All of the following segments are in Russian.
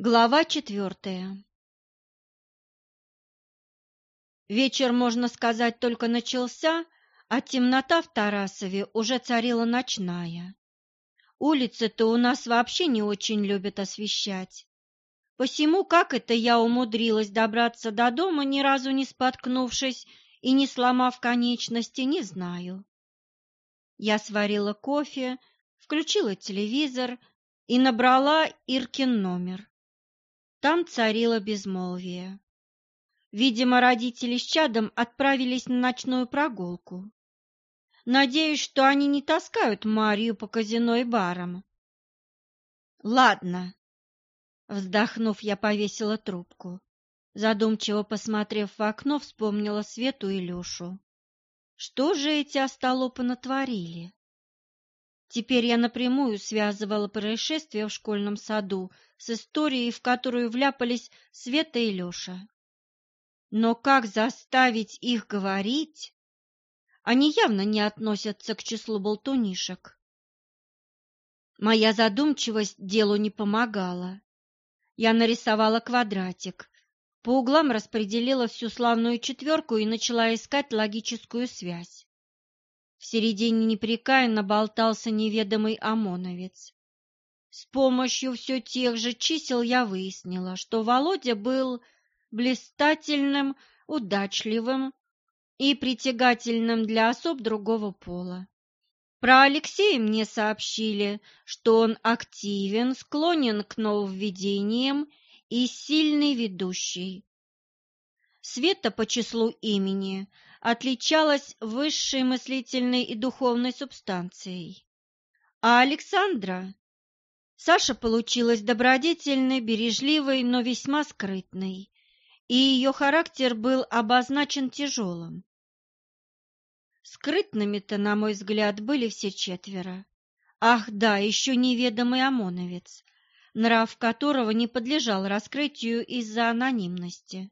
Глава четвертая Вечер, можно сказать, только начался, а темнота в Тарасове уже царила ночная. Улицы-то у нас вообще не очень любят освещать. Посему, как это я умудрилась добраться до дома, ни разу не споткнувшись и не сломав конечности, не знаю. Я сварила кофе, включила телевизор и набрала Иркин номер. Там царило безмолвие. Видимо, родители с чадом отправились на ночную прогулку. Надеюсь, что они не таскают Марию по казино и барам. Ладно. Вздохнув, я повесила трубку. Задумчиво посмотрев в окно, вспомнила Свету и Лешу. Что же эти остолопы натворили? Теперь я напрямую связывала происшествие в школьном саду с историей, в которую вляпались Света и Леша. Но как заставить их говорить? Они явно не относятся к числу болтунишек. Моя задумчивость делу не помогала. Я нарисовала квадратик, по углам распределила всю славную четверку и начала искать логическую связь. В середине непрекаянно болтался неведомый ОМОНовец. С помощью все тех же чисел я выяснила, что Володя был блистательным, удачливым и притягательным для особ другого пола. Про Алексея мне сообщили, что он активен, склонен к нововведениям и сильный ведущий. Света по числу имени отличалась высшей мыслительной и духовной субстанцией, а Александра Саша получилась добродетельной, бережливой, но весьма скрытной, и ее характер был обозначен тяжелым. Скрытными-то, на мой взгляд, были все четверо. Ах, да, еще неведомый ОМОНовец, нрав которого не подлежал раскрытию из-за анонимности.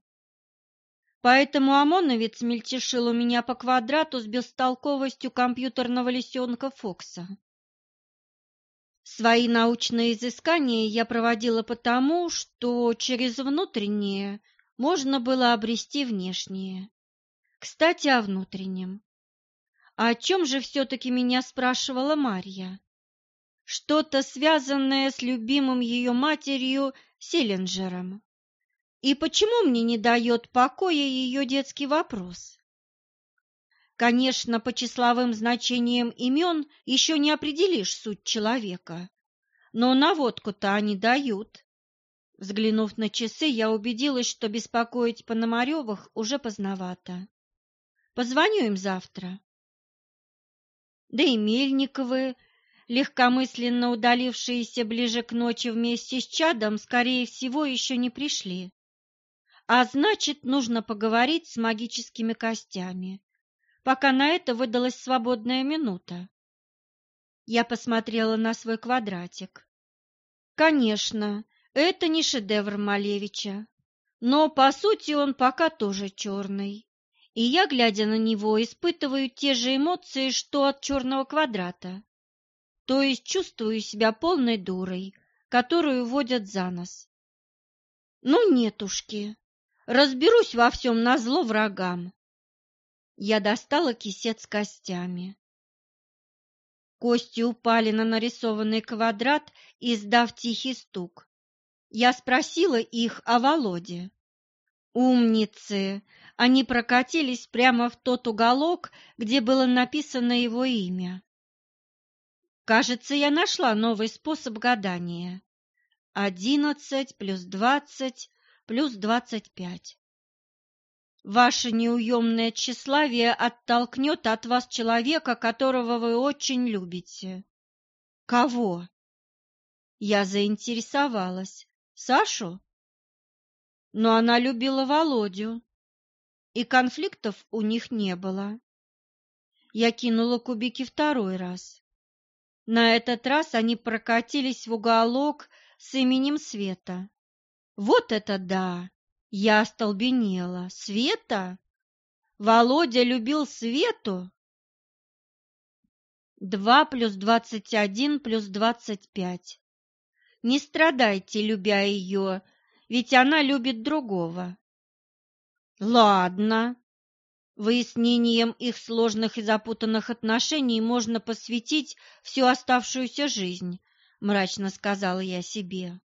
Поэтому ОМОНовец мельтешил у меня по квадрату с бестолковостью компьютерного лисенка Фокса. Свои научные изыскания я проводила потому, что через внутреннее можно было обрести внешнее. Кстати, о внутреннем. О чем же все-таки меня спрашивала Марья? Что-то связанное с любимым ее матерью Селлинджером. И почему мне не дает покоя ее детский вопрос? Конечно, по числовым значениям имен еще не определишь суть человека, но наводку-то они дают. Взглянув на часы, я убедилась, что беспокоить Пономаревых уже поздновато. Позвоню им завтра. Да и Мельниковы, легкомысленно удалившиеся ближе к ночи вместе с чадом, скорее всего, еще не пришли. А значит, нужно поговорить с магическими костями пока на это выдалась свободная минута. Я посмотрела на свой квадратик. Конечно, это не шедевр Малевича, но, по сути, он пока тоже черный. И я, глядя на него, испытываю те же эмоции, что от черного квадрата. То есть чувствую себя полной дурой, которую водят за нос. Ну, нетушки, разберусь во всем назло врагам. Я достала кисет с костями. Кости упали на нарисованный квадрат, издав тихий стук. Я спросила их о Володе. Умницы! Они прокатились прямо в тот уголок, где было написано его имя. Кажется, я нашла новый способ гадания. Одиннадцать плюс двадцать плюс двадцать пять. Ваше неуемное тщеславие оттолкнет от вас человека, которого вы очень любите. Кого? Я заинтересовалась. Сашу? Но она любила Володю, и конфликтов у них не было. Я кинула кубики второй раз. На этот раз они прокатились в уголок с именем Света. Вот это да! Я остолбенела. Света? Володя любил Свету? Два плюс двадцать один плюс двадцать пять. Не страдайте, любя ее, ведь она любит другого. Ладно. Выяснением их сложных и запутанных отношений можно посвятить всю оставшуюся жизнь, мрачно сказала я себе.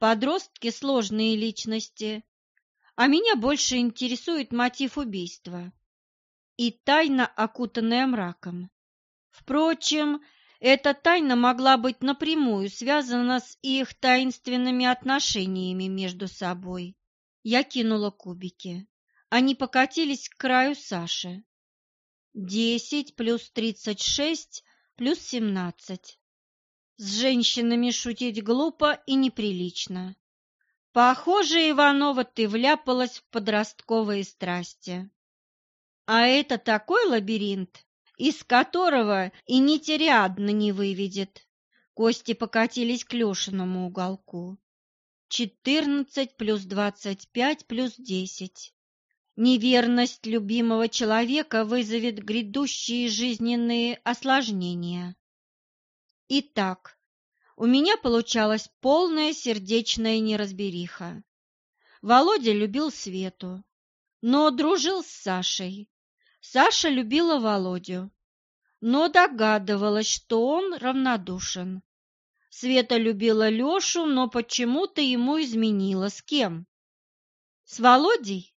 Подростки – сложные личности, а меня больше интересует мотив убийства и тайна, окутанная мраком. Впрочем, эта тайна могла быть напрямую связана с их таинственными отношениями между собой. Я кинула кубики. Они покатились к краю Саши. Десять плюс тридцать шесть плюс семнадцать. С женщинами шутить глупо и неприлично. Похоже, Иванова, ты вляпалась в подростковые страсти. А это такой лабиринт, из которого и нетериадно не выведет. Кости покатились к Лешиному уголку. Четырнадцать плюс двадцать пять плюс десять. Неверность любимого человека вызовет грядущие жизненные осложнения. Итак, у меня получалась полная сердечная неразбериха. Володя любил Свету, но дружил с Сашей. Саша любила Володю, но догадывалась, что он равнодушен. Света любила Лешу, но почему-то ему изменила. С кем? С Володей?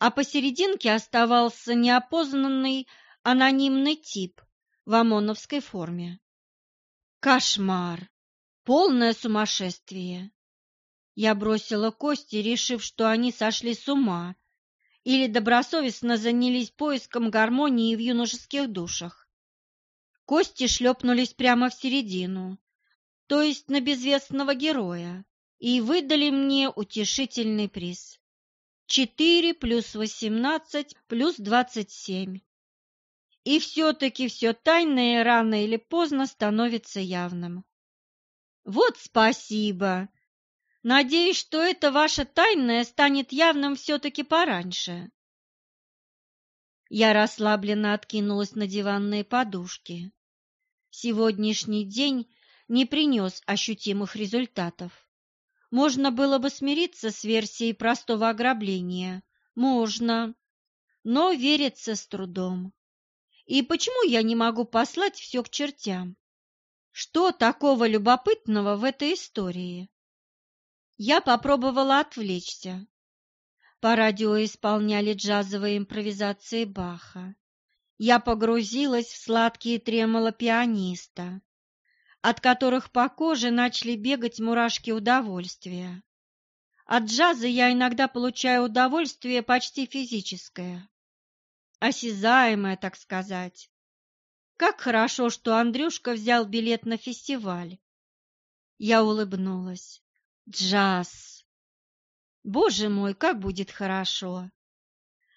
А посерединке оставался неопознанный анонимный тип, в ОМОНовской форме. Кошмар! Полное сумасшествие! Я бросила кости, решив, что они сошли с ума или добросовестно занялись поиском гармонии в юношеских душах. Кости шлепнулись прямо в середину, то есть на безвестного героя, и выдали мне утешительный приз. Четыре плюс восемнадцать плюс двадцать семь. И все-таки все тайное рано или поздно становится явным. Вот спасибо. Надеюсь, что это ваше тайное станет явным все-таки пораньше. Я расслабленно откинулась на диванные подушки. Сегодняшний день не принес ощутимых результатов. Можно было бы смириться с версией простого ограбления. Можно. Но верится с трудом. И почему я не могу послать все к чертям? Что такого любопытного в этой истории? Я попробовала отвлечься. По радио исполняли джазовые импровизации Баха. Я погрузилась в сладкие тремоло пианиста, от которых по коже начали бегать мурашки удовольствия. От джаза я иногда получаю удовольствие почти физическое осязаемое, так сказать. Как хорошо, что Андрюшка взял билет на фестиваль. Я улыбнулась. Джаз. Боже мой, как будет хорошо.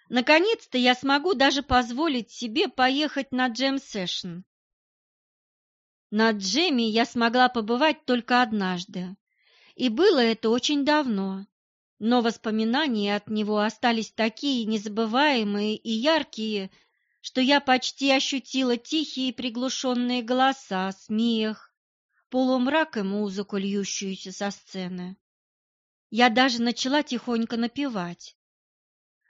Наконец-то я смогу даже позволить себе поехать на джем-сэшн. На джеме я смогла побывать только однажды, и было это очень давно, но воспоминания от него остались такие незабываемые и яркие, что я почти ощутила тихие приглушенные голоса, смех, полумрак и музыку, льющуюся со сцены. Я даже начала тихонько напевать.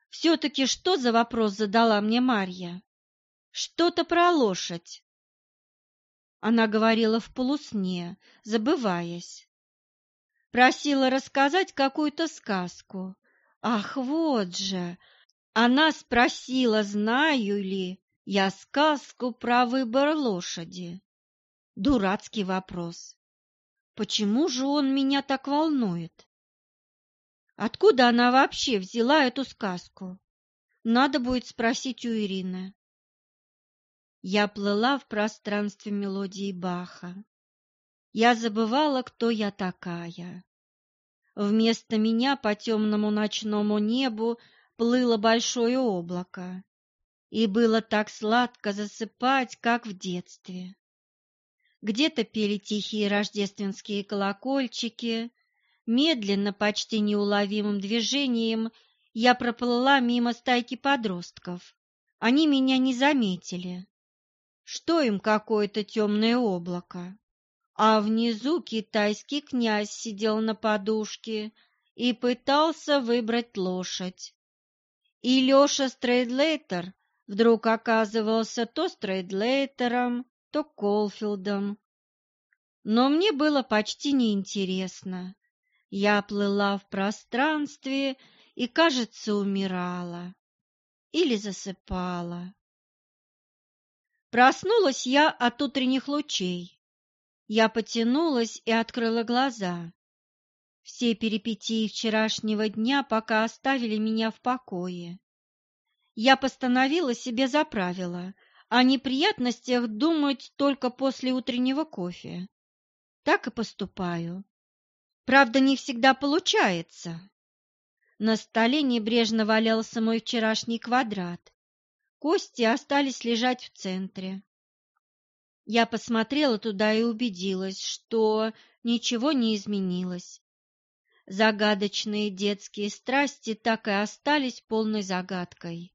Все-таки что за вопрос задала мне Марья? Что-то про лошадь. Она говорила в полусне, забываясь. Просила рассказать какую-то сказку. Ах, вот же! Она спросила, знаю ли я сказку про выбор лошади. Дурацкий вопрос. Почему же он меня так волнует? Откуда она вообще взяла эту сказку? Надо будет спросить у Ирины. Я плыла в пространстве мелодии Баха. Я забывала, кто я такая. Вместо меня по темному ночному небу плыло большое облако, и было так сладко засыпать, как в детстве. Где-то пели тихие рождественские колокольчики, медленно, почти неуловимым движением я проплыла мимо стайки подростков. Они меня не заметили. Что им какое-то темное облако? А внизу китайский князь сидел на подушке и пытался выбрать лошадь. И Леша Стрейдлейтер вдруг оказывался то Стрейдлейтером, то Колфилдом. Но мне было почти неинтересно. Я плыла в пространстве и, кажется, умирала или засыпала. Проснулась я от утренних лучей. Я потянулась и открыла глаза. Все перипетии вчерашнего дня пока оставили меня в покое. Я постановила себе за правило о неприятностях думать только после утреннего кофе. Так и поступаю. Правда, не всегда получается. На столе небрежно валялся мой вчерашний квадрат. Кости остались лежать в центре. Я посмотрела туда и убедилась, что ничего не изменилось. Загадочные детские страсти так и остались полной загадкой.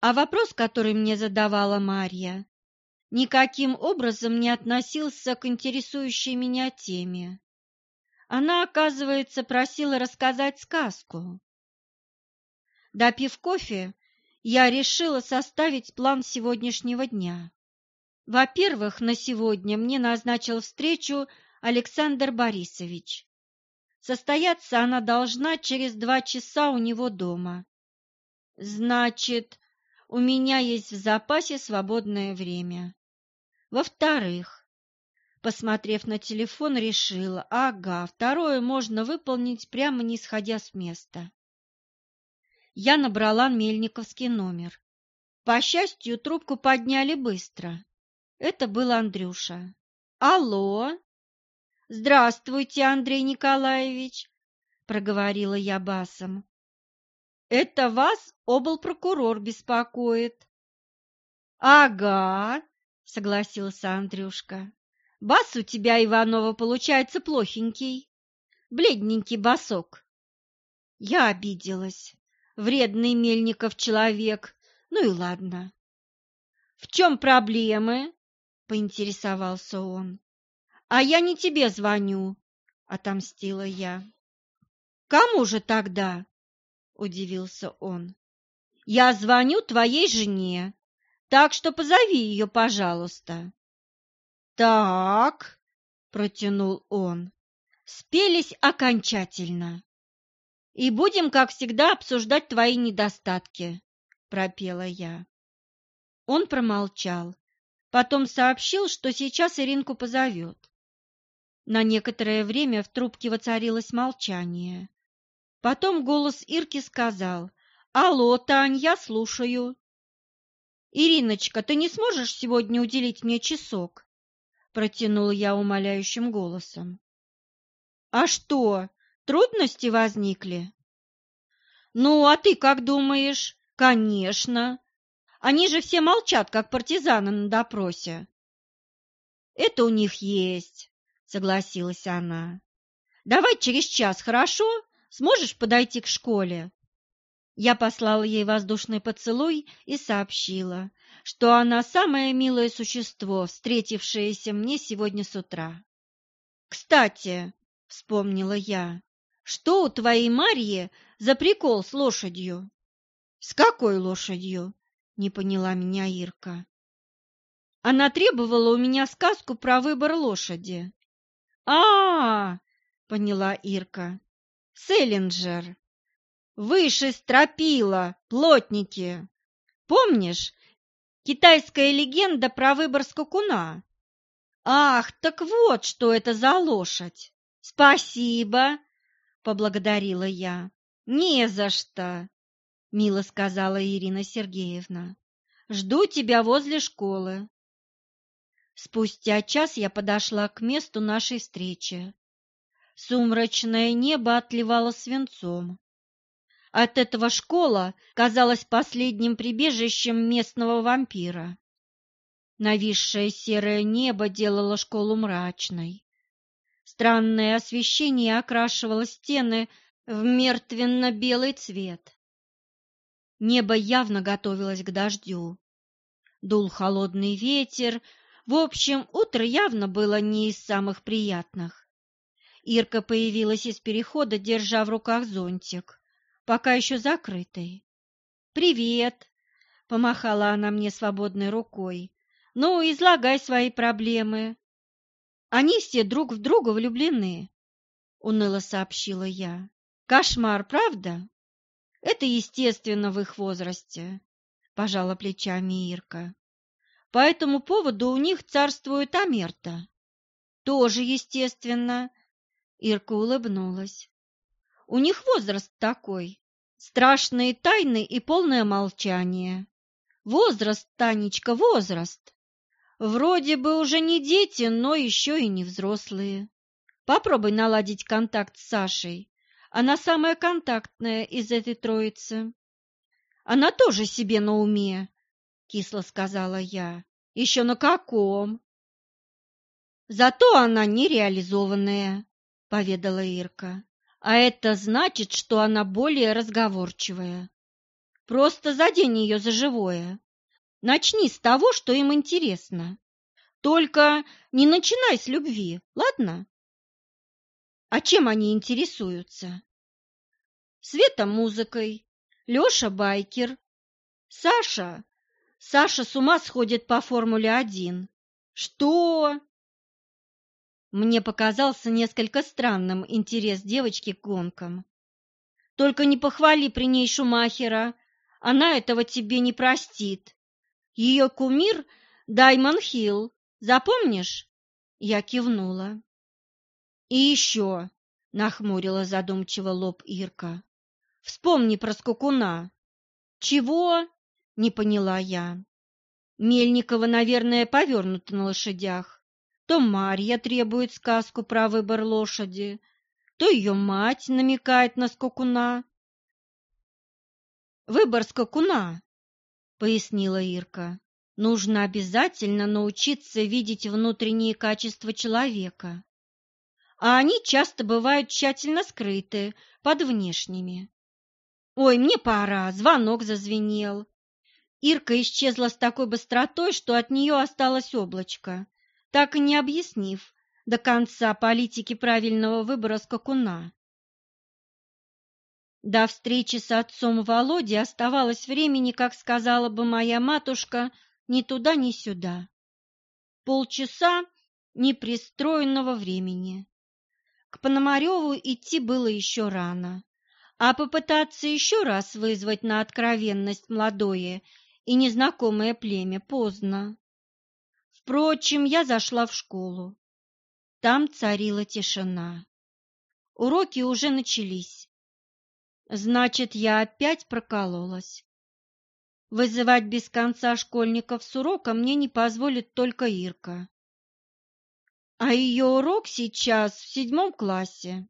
А вопрос, который мне задавала Марья, никаким образом не относился к интересующей меня теме. Она, оказывается, просила рассказать сказку. Допив кофе, я решила составить план сегодняшнего дня. Во-первых, на сегодня мне назначил встречу Александр Борисович. Состояться она должна через два часа у него дома. Значит, у меня есть в запасе свободное время. Во-вторых, посмотрев на телефон, решила, ага, второе можно выполнить прямо не сходя с места. Я набрала мельниковский номер. По счастью, трубку подняли быстро. Это был Андрюша. «Алло!» «Здравствуйте, Андрей Николаевич!» – проговорила я басом. «Это вас облпрокурор беспокоит». «Ага!» – согласился Андрюшка. «Бас у тебя, Иванова, получается плохенький, бледненький басок». Я обиделась. Вредный Мельников человек. Ну и ладно. «В чем проблемы?» Поинтересовался он. А я не тебе звоню, отомстила я. Кому же тогда? удивился он. Я звоню твоей жене, так что позови ее, пожалуйста. Так, протянул он. Спелись окончательно. И будем, как всегда, обсуждать твои недостатки, пропела я. Он промолчал, Потом сообщил, что сейчас Иринку позовет. На некоторое время в трубке воцарилось молчание. Потом голос Ирки сказал «Алло, Тань, я слушаю». «Ириночка, ты не сможешь сегодня уделить мне часок?» Протянула я умоляющим голосом. «А что, трудности возникли?» «Ну, а ты как думаешь?» «Конечно. Они же все молчат, как партизаны на допросе. Это у них есть, согласилась она. Давай через час, хорошо? Сможешь подойти к школе? Я послала ей воздушный поцелуй и сообщила, что она самое милое существо, встретившееся мне сегодня с утра. Кстати, вспомнила я, что у твоей Марьи за прикол с лошадью? С какой лошадью? Не поняла меня Ирка. Она требовала у меня сказку про выбор лошади. А, -а, -а поняла Ирка. Селлинджер. Выше стропила, плотники. Помнишь, китайская легенда про выбор скакуна? Ах, так вот, что это за лошадь. Спасибо, поблагодарила я. Не за что. — мило сказала Ирина Сергеевна. «Жду тебя возле школы». Спустя час я подошла к месту нашей встречи. Сумрачное небо отливало свинцом. От этого школа казалась последним прибежищем местного вампира. Нависшее серое небо делало школу мрачной. Странное освещение окрашивало стены в мертвенно-белый цвет. Небо явно готовилось к дождю. Дул холодный ветер, в общем, утро явно было не из самых приятных. Ирка появилась из перехода, держа в руках зонтик, пока еще закрытый. «Привет!» — помахала она мне свободной рукой. «Ну, излагай свои проблемы». «Они все друг в друга влюблены», — уныло сообщила я. «Кошмар, правда?» «Это естественно в их возрасте», — пожала плечами Ирка. По этому поводу у них царствует Амерта. Тоже естественно. Ирка улыбнулась. У них возраст такой. Страшные тайны и полное молчание. Возраст, Танечка, возраст. Вроде бы уже не дети, но еще и не взрослые. Попробуй наладить контакт с Сашей. Она самая контактная из этой троицы. Она тоже себе на уме, кисло сказала я. Еще на каком? Зато она нереализованная, поведала Ирка. А это значит, что она более разговорчивая. Просто задень ее за живое. Начни с того, что им интересно. Только не начинай с любви, ладно? А чем они интересуются? Света музыкой, Леша байкер, Саша Саша с ума сходит по Формуле-1. Что? Мне показался несколько странным интерес девочки к гонкам. Только не похвали при ней Шумахера, она этого тебе не простит. Ее кумир Даймон Хилл, запомнишь? Я кивнула. И еще, нахмурила задумчиво лоб Ирка, вспомни про скакуна. Чего? Не поняла я. Мельникова, наверное, повернута на лошадях. То Марья требует сказку про выбор лошади, то ее мать намекает на скакуна. «Выбор скакуна», — пояснила Ирка. «Нужно обязательно научиться видеть внутренние качества человека, а они часто бывают тщательно скрыты под внешними. Ой, мне пора, звонок зазвенел. Ирка исчезла с такой быстротой, что от нее осталось облачко, так и не объяснив до конца политики правильного выбора скакуна. До встречи с отцом Володи оставалось времени, как сказала бы моя матушка, ни туда, ни сюда. Полчаса непристроенного времени. К Пономареву идти было еще рано, а попытаться еще раз вызвать на откровенность молодое и незнакомое племя поздно. Впрочем, я зашла в школу. Там царила тишина. Уроки уже начались. Значит, я опять прокололась. Вызывать без конца школьников с урока мне не позволит только Ирка. А ее урок сейчас в седьмом классе.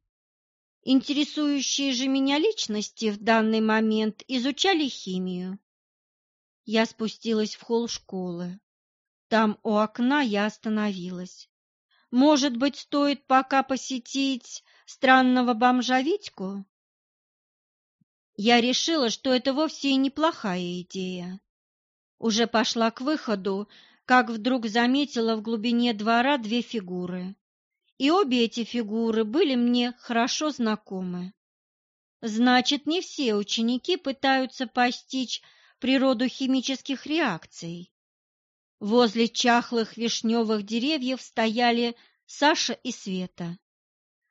Интересующие же меня личности в данный момент изучали химию. Я спустилась в холл школы. Там у окна я остановилась. Может быть, стоит пока посетить странного бомжа Витьку? Я решила, что это вовсе и неплохая идея. Уже пошла к выходу, как вдруг заметила в глубине двора две фигуры. И обе эти фигуры были мне хорошо знакомы. Значит, не все ученики пытаются постичь природу химических реакций. Возле чахлых вишневых деревьев стояли Саша и Света.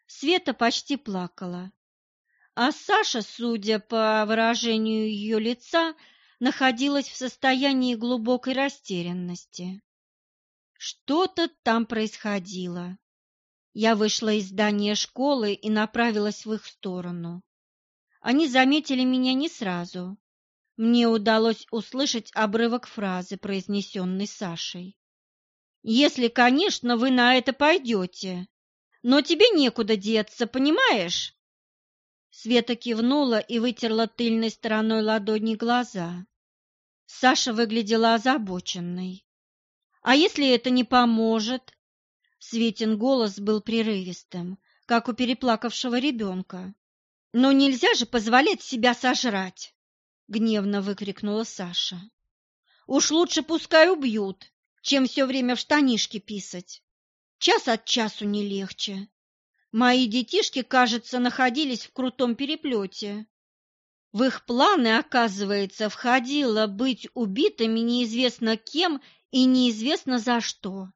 Света почти плакала, а Саша, судя по выражению ее лица, находилась в состоянии глубокой растерянности. Что-то там происходило. Я вышла из здания школы и направилась в их сторону. Они заметили меня не сразу, мне удалось услышать обрывок фразы, произнесенной Сашей. «Если, конечно, вы на это пойдете, но тебе некуда деться, понимаешь?» Света кивнула и вытерла тыльной стороной ладони глаза. Саша выглядела озабоченной. «А если это не поможет?» Светин голос был прерывистым, как у переплакавшего ребенка. «Но нельзя же позволять себя сожрать!» гневно выкрикнула Саша. Уж лучше пускай убьют, чем все время в штанишки писать. Час от часу не легче. Мои детишки, кажется, находились в крутом переплете. В их планы, оказывается, входило быть убитыми неизвестно кем и неизвестно за что.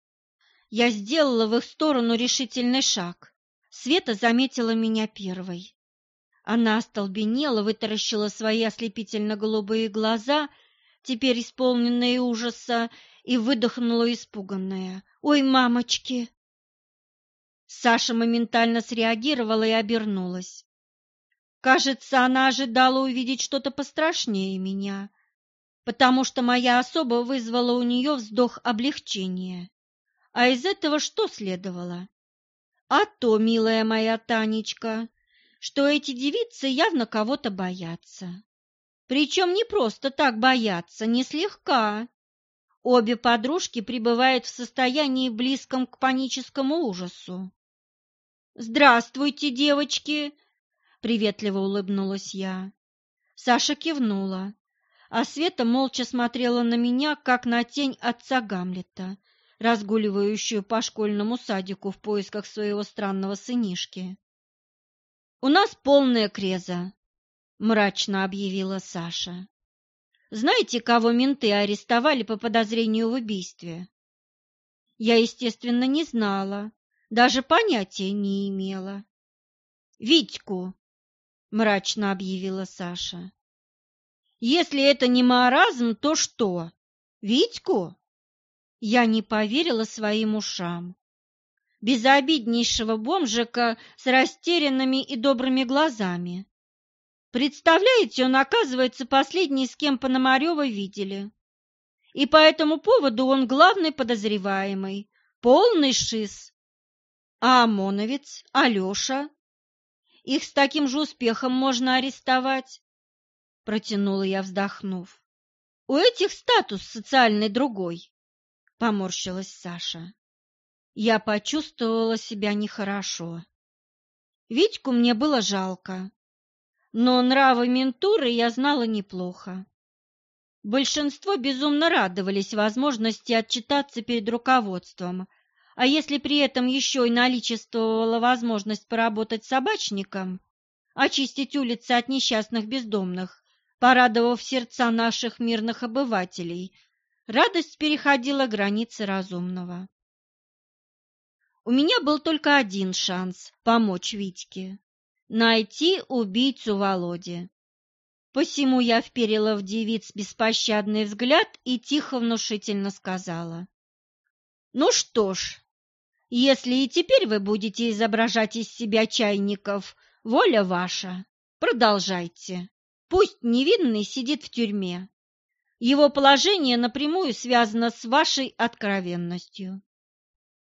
Я сделала в их сторону решительный шаг. Света заметила меня первой. Она остолбенела, вытаращила свои ослепительно-голубые глаза, теперь исполненные ужаса, и выдохнула испуганная. «Ой, мамочки!» Саша моментально среагировала и обернулась. Кажется, она ожидала увидеть что-то пострашнее меня, потому что моя особа вызвала у нее вздох облегчения. А из этого что следовало? А то, милая моя Танечка, что эти девицы явно кого-то боятся. Причем не просто так боятся, не слегка. Обе подружки пребывают в состоянии близком к паническому ужасу. «Здравствуйте, девочки!» — приветливо улыбнулась я. Саша кивнула, а Света молча смотрела на меня, как на тень отца Гамлета, разгуливающую по школьному садику в поисках своего странного сынишки. «У нас полная креза», — мрачно объявила Саша. «Знаете, кого менты арестовали по подозрению в убийстве?» Я, естественно, не знала, даже понятия не имела. «Витьку!» – мрачно объявила Саша. «Если это не маразм, то что? Витьку?» Я не поверила своим ушам. Безобиднейшего бомжика с растерянными и добрыми глазами. Представляете, он, оказывается, последний, с кем Пономарева видели. И по этому поводу он главный подозреваемый, полный шиз. А ОМОНовец, Алеша? Их с таким же успехом можно арестовать, протянула я, вздохнув. У этих статус социальный другой, поморщилась Саша. Я почувствовала себя нехорошо. Витьку мне было жалко, но нравы ментуры я знала неплохо. Большинство безумно радовались возможности отчитаться перед руководством – а если при этом еще и наличествовала возможность поработать собачником, очистить улицы от несчастных бездомных, порадовав сердца наших мирных обывателей, радость переходила границы разумного. У меня был только один шанс помочь Витьке – найти убийцу Володи. Посему я вперила в девиц беспощадный взгляд и тихо внушительно сказала. «Ну что ж, если и теперь вы будете изображать из себя чайников, воля ваша, продолжайте. Пусть невинный сидит в тюрьме. Его положение напрямую связано с вашей откровенностью.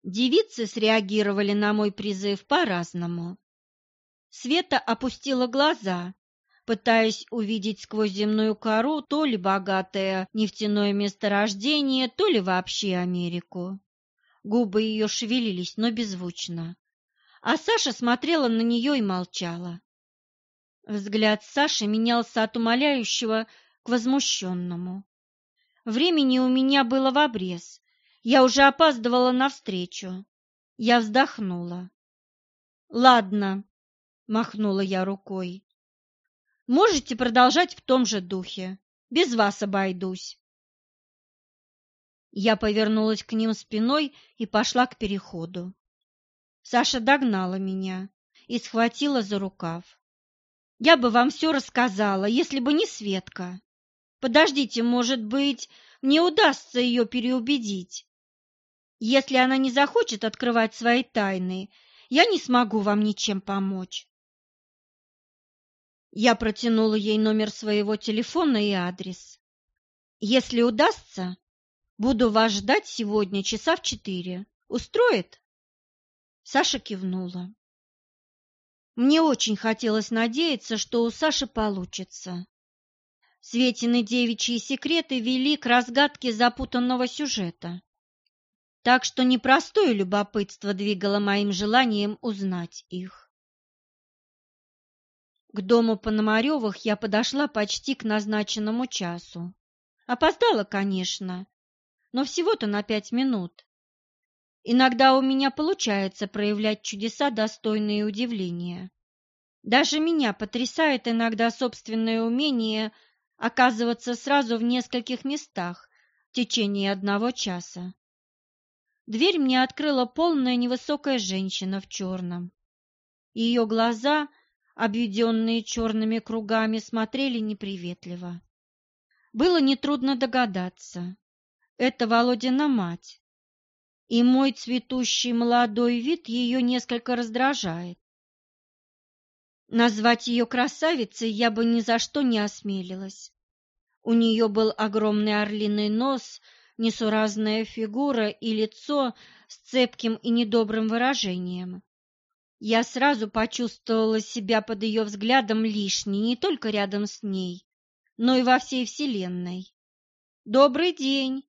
Девицы среагировали на мой призыв по-разному. Света опустила глаза, пытаясь увидеть сквозь земную кору то ли богатое нефтяное месторождение, то ли вообще Америку. Губы ее шевелились, но беззвучно. А Саша смотрела на нее и молчала. Взгляд Саши менялся от умоляющего к возмущенному. Времени у меня было в обрез. Я уже опаздывала навстречу. Я вздохнула. «Ладно», — махнула я рукой. «Можете продолжать в том же духе. Без вас обойдусь». Я повернулась к ним спиной и пошла к переходу. Саша догнала меня и схватила за рукав. «Я бы вам все рассказала, если бы не Светка. Подождите, может быть, мне удастся ее переубедить. Если она не захочет открывать свои тайны, я не смогу вам ничем помочь». Я протянула ей номер своего телефона и адрес. «Если удастся, Буду вас ждать сегодня часа в четыре. Устроит?» Саша кивнула. Мне очень хотелось надеяться, что у Саши получится. Светины девичьи секреты вели к разгадке запутанного сюжета. Так что непростое любопытство двигало моим желанием узнать их. К дому Пономаревых я подошла почти к назначенному часу. Опоздала, конечно, но всего-то на пять минут. Иногда у меня получается проявлять чудеса, достойные удивления. Даже меня потрясает иногда собственное умение оказываться сразу в нескольких местах в течение одного часа. Дверь мне открыла полная невысокая женщина в черном. Ее глаза, обведенные черными кругами, смотрели неприветливо. Было нетрудно догадаться. Это Володина мать. И мой цветущий молодой вид ее несколько раздражает. Назвать ее красавицей я бы ни за что не осмелилась. У нее был огромный орлиный нос – несуразная фигура и лицо с цепким и недобрым выражением. Я сразу почувствовала себя под ее взглядом лишней не только рядом с ней, но и во всей вселенной. «Добрый день!» —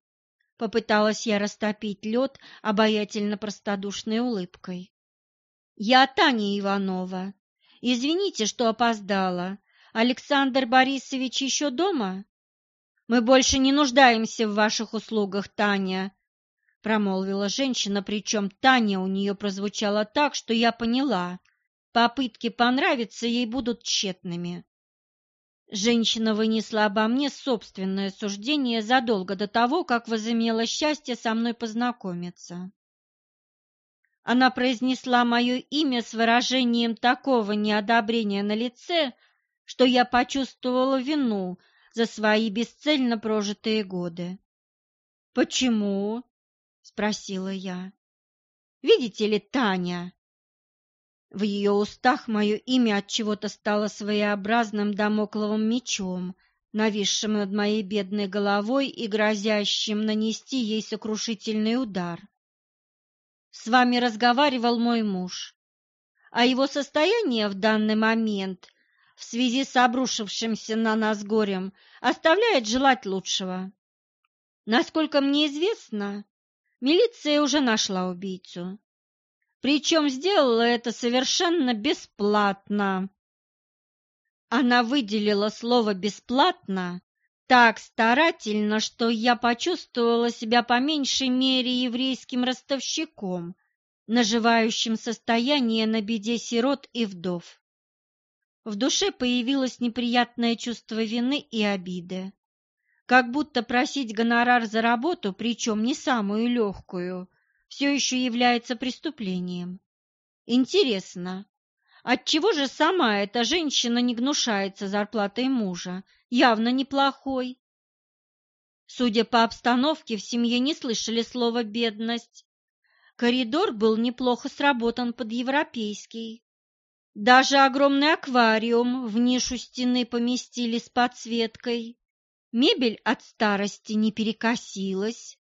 попыталась я растопить лед обаятельно простодушной улыбкой. «Я Таня Иванова. Извините, что опоздала. Александр Борисович еще дома?» Мы больше не нуждаемся в ваших услугах, Таня, промолвила женщина, причем Таня у нее прозвучала так, что я поняла, попытки понравиться ей будут тщетными. Женщина вынесла обо мне собственное суждение задолго до того, как возымела счастье со мной познакомиться. Она произнесла мое имя с выражением такого неодобрения на лице, что я почувствовала вину за свои бесцельно прожитые годы. «Почему?» — спросила я. «Видите ли, Таня?» В ее устах мое имя от чего-то стало своеобразным домокловым мечом, нависшим над моей бедной головой и грозящим нанести ей сокрушительный удар. С вами разговаривал мой муж, а его состояние в данный момент в связи с обрушившимся на нас горем оставляет желать лучшего. Насколько мне известно, милиция уже нашла убийцу. Причем сделала это совершенно бесплатно. Она выделила слово «бесплатно» так старательно, что я почувствовала себя по меньшей мере еврейским ростовщиком, наживающим состояние на беде сирот и вдов. В душе появилось неприятное чувство вины и обиды. Как будто просить гонорар за работу, причем не самую легкую, все еще является преступлением. Интересно, отчего же сама эта женщина не гнушается зарплатой мужа, явно неплохой? Судя по обстановке, в семье не слышали слова «бедность». Коридор был неплохо сработан под европейский. Даже огромный аквариум в нишу стены поместили с подсветкой. Мебель от старости не перекосилась.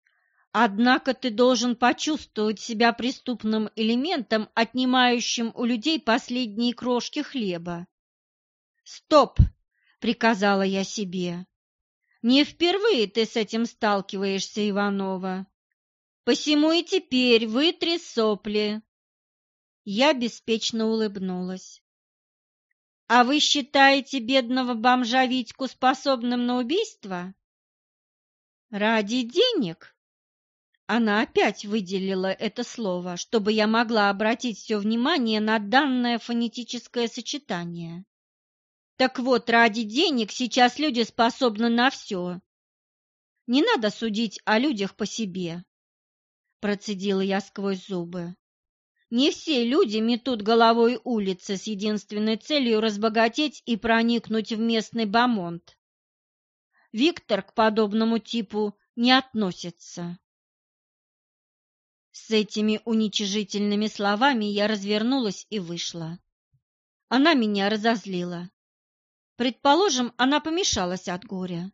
Однако ты должен почувствовать себя преступным элементом, отнимающим у людей последние крошки хлеба. «Стоп!» — приказала я себе. «Не впервые ты с этим сталкиваешься, Иванова. Посему и теперь вытри сопли, я беспечно улыбнулась. «А вы считаете бедного бомжа Витьку способным на убийство?» «Ради денег?» Она опять выделила это слово, чтобы я могла обратить все внимание на данное фонетическое сочетание. Так вот, ради денег сейчас люди способны на все. Не надо судить о людях по себе, процедила я сквозь зубы. Не все люди метут головой улицы с единственной целью разбогатеть и проникнуть в местный бомонд. Виктор к подобному типу не относится. С этими уничижительными словами я развернулась и вышла. Она меня разозлила. Предположим, она помешалась от горя.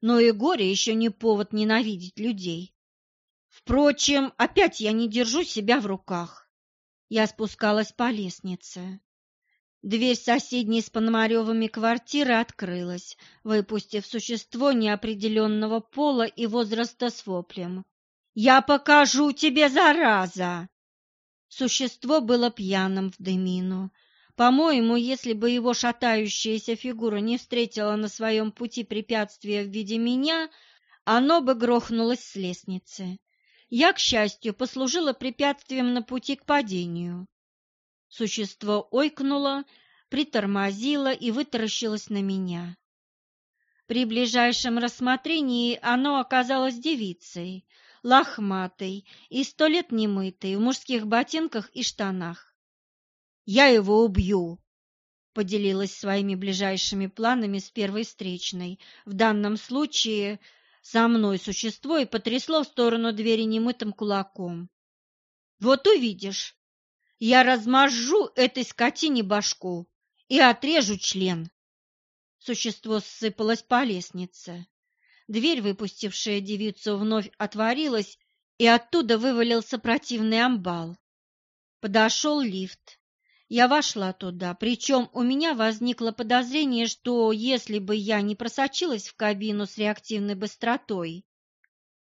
Но и горе еще не повод ненавидеть людей. Впрочем, опять я не держу себя в руках. Я спускалась по лестнице. Дверь соседней с Пономаревыми квартиры открылась, выпустив существо неопределенного пола и возраста с воплем. «Я покажу тебе, зараза!» Существо было пьяным в дымину. По-моему, если бы его шатающаяся фигура не встретила на своем пути препятствия в виде меня, оно бы грохнулось с лестницы. Я, к счастью, послужила препятствием на пути к падению. Существо ойкнуло, притормозило и вытаращилось на меня. При ближайшем рассмотрении оно оказалось девицей, лохматой и сто лет немытой, в мужских ботинках и штанах. «Я его убью!» — поделилась своими ближайшими планами с первой встречной. В данном случае со мной существо и потрясло в сторону двери немытым кулаком. «Вот увидишь, я размажу этой скотине башку и отрежу член!» Существо ссыпалось по лестнице. Дверь, выпустившая девицу, вновь отворилась, и оттуда вывалился противный амбал. Подошел лифт. Я вошла туда, причем у меня возникло подозрение, что если бы я не просочилась в кабину с реактивной быстротой,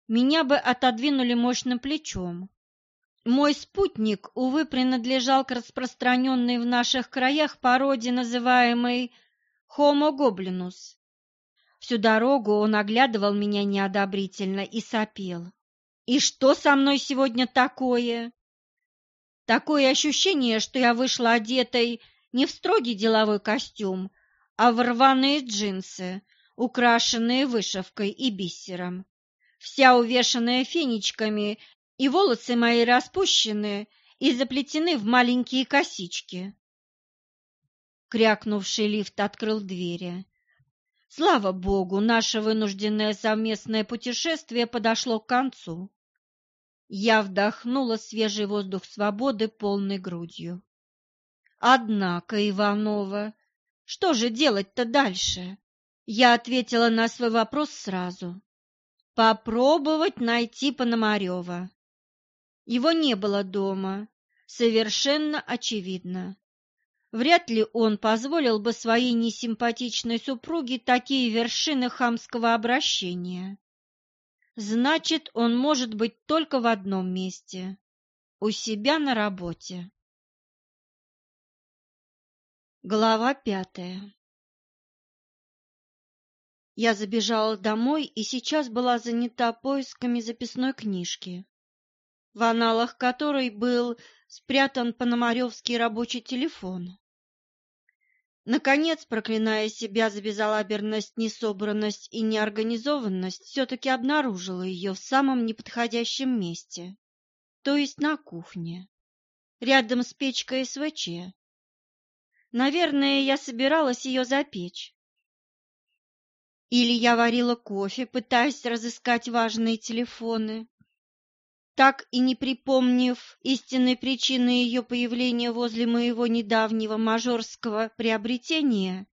меня бы отодвинули мощным плечом. Мой спутник, увы, принадлежал к распространенной в наших краях породе, называемой Homo goblinus. Всю дорогу он оглядывал меня неодобрительно и сопел. «И что со мной сегодня такое?» Такое ощущение, что я вышла одетой не в строгий деловой костюм, а в рваные джинсы, украшенные вышивкой и бисером. Вся увешанная фенечками, и волосы мои распущены и заплетены в маленькие косички. Крякнувший лифт открыл двери. Слава богу, наше вынужденное совместное путешествие подошло к концу. Я вдохнула свежий воздух свободы полной грудью. Однако, Иванова, что же делать-то дальше? Я ответила на свой вопрос сразу. Попробовать найти Пономарева. Его не было дома, совершенно очевидно. Вряд ли он позволил бы своей несимпатичной супруге такие вершины хамского обращения. Значит, он может быть только в одном месте – у себя на работе. Глава пятая Я забежала домой и сейчас была занята поисками записной книжки, в аналах которой был спрятан пономаревский рабочий телефон. Наконец, проклиная себя за безалаберность, несобранность и неорганизованность, все-таки обнаружила ее в самом неподходящем месте, то есть на кухне, рядом с печкой СВЧ. Наверное, я собиралась ее запечь. Или я варила кофе, пытаясь разыскать важные телефоны, так и не припомнив истинной причины ее появления возле моего недавнего мажорского приобретения,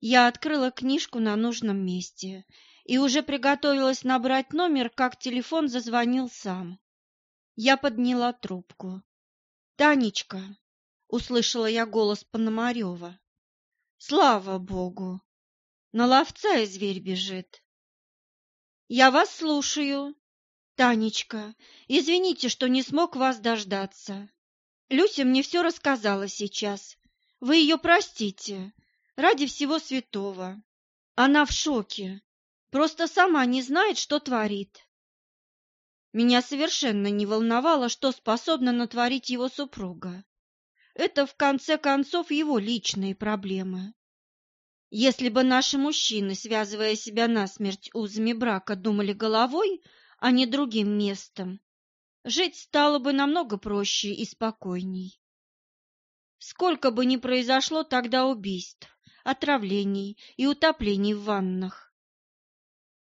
я открыла книжку на нужном месте и уже приготовилась набрать номер, как телефон зазвонил сам. Я подняла трубку. «Танечка!» — услышала я голос Пономарева. «Слава Богу! На ловца и зверь бежит!» «Я вас слушаю!» Танечка, извините, что не смог вас дождаться. Люся мне все рассказала сейчас. Вы ее простите. Ради всего святого. Она в шоке. Просто сама не знает, что творит. Меня совершенно не волновало, что способна натворить его супруга. Это, в конце концов, его личные проблемы. Если бы наши мужчины, связывая себя насмерть узами брака, думали головой, а не другим местом, жить стало бы намного проще и спокойней. Сколько бы ни произошло тогда убийств, отравлений и утоплений в ваннах.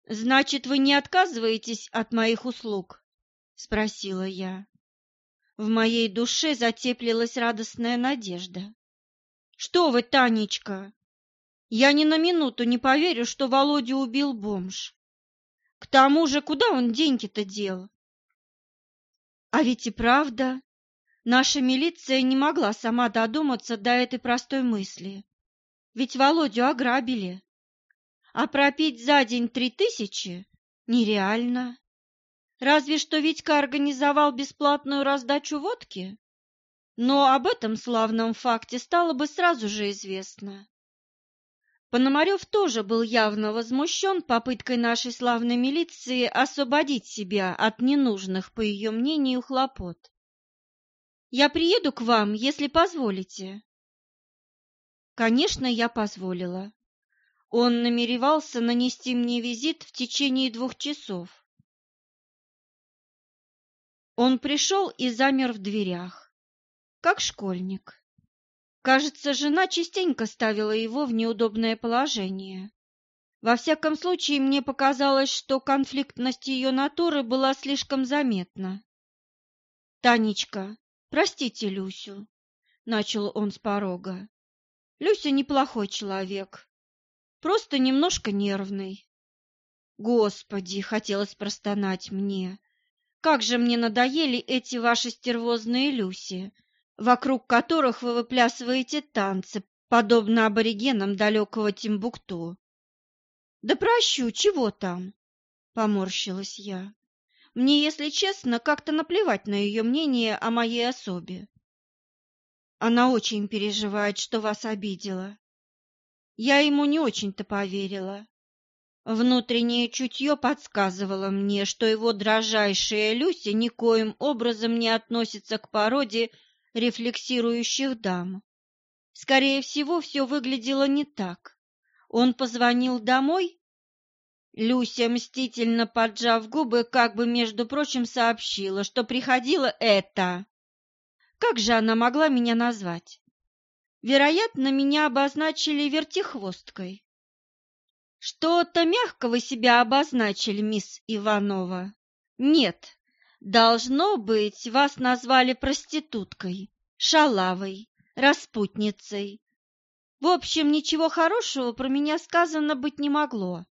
«Значит, вы не отказываетесь от моих услуг?» — спросила я. В моей душе затеплилась радостная надежда. «Что вы, Танечка? Я ни на минуту не поверю, что Володя убил бомж. К тому же, куда он деньги-то дел? А ведь и правда, наша милиция не могла сама додуматься до этой простой мысли. Ведь Володю ограбили. А пропить за день три тысячи нереально. Разве что Витька организовал бесплатную раздачу водки. Но об этом славном факте стало бы сразу же известно. Пономарев тоже был явно возмущен попыткой нашей славной милиции освободить себя от ненужных, по ее мнению, хлопот. «Я приеду к вам, если позволите». Конечно, я позволила. Он намеревался нанести мне визит в течение двух часов. Он пришел и замер в дверях, как школьник. Кажется, жена частенько ставила его в неудобное положение. Во всяком случае, мне показалось, что конфликтность ее натуры была слишком заметна. «Танечка, простите Люсю», — начал он с порога. «Люся неплохой человек, просто немножко нервный». «Господи!» — хотелось простонать мне. «Как же мне надоели эти ваши стервозные Люси!» Вокруг которых вы выплясываете танцы, подобно аборигенам далекого Тимбукту. Да прощу, чего там? Поморщилась я. Мне, если честно, как-то наплевать на ее мнение о моей особе. Она очень переживает, что вас обидела. Я ему не очень-то поверила. Внутреннее чутье подсказывало мне, что его дрожайшая Люся никоим образом не относится к породе рефлексирующих дам. Скорее всего, все выглядело не так. Он позвонил домой? Люся, мстительно поджав губы, как бы, между прочим, сообщила, что приходила это. Как же она могла меня назвать? Вероятно, меня обозначили вертихвосткой. Что-то мягко вы себя обозначили, мисс Иванова. Нет, Должно быть, вас назвали проституткой, шалавой, распутницей. В общем, ничего хорошего про меня сказано быть не могло.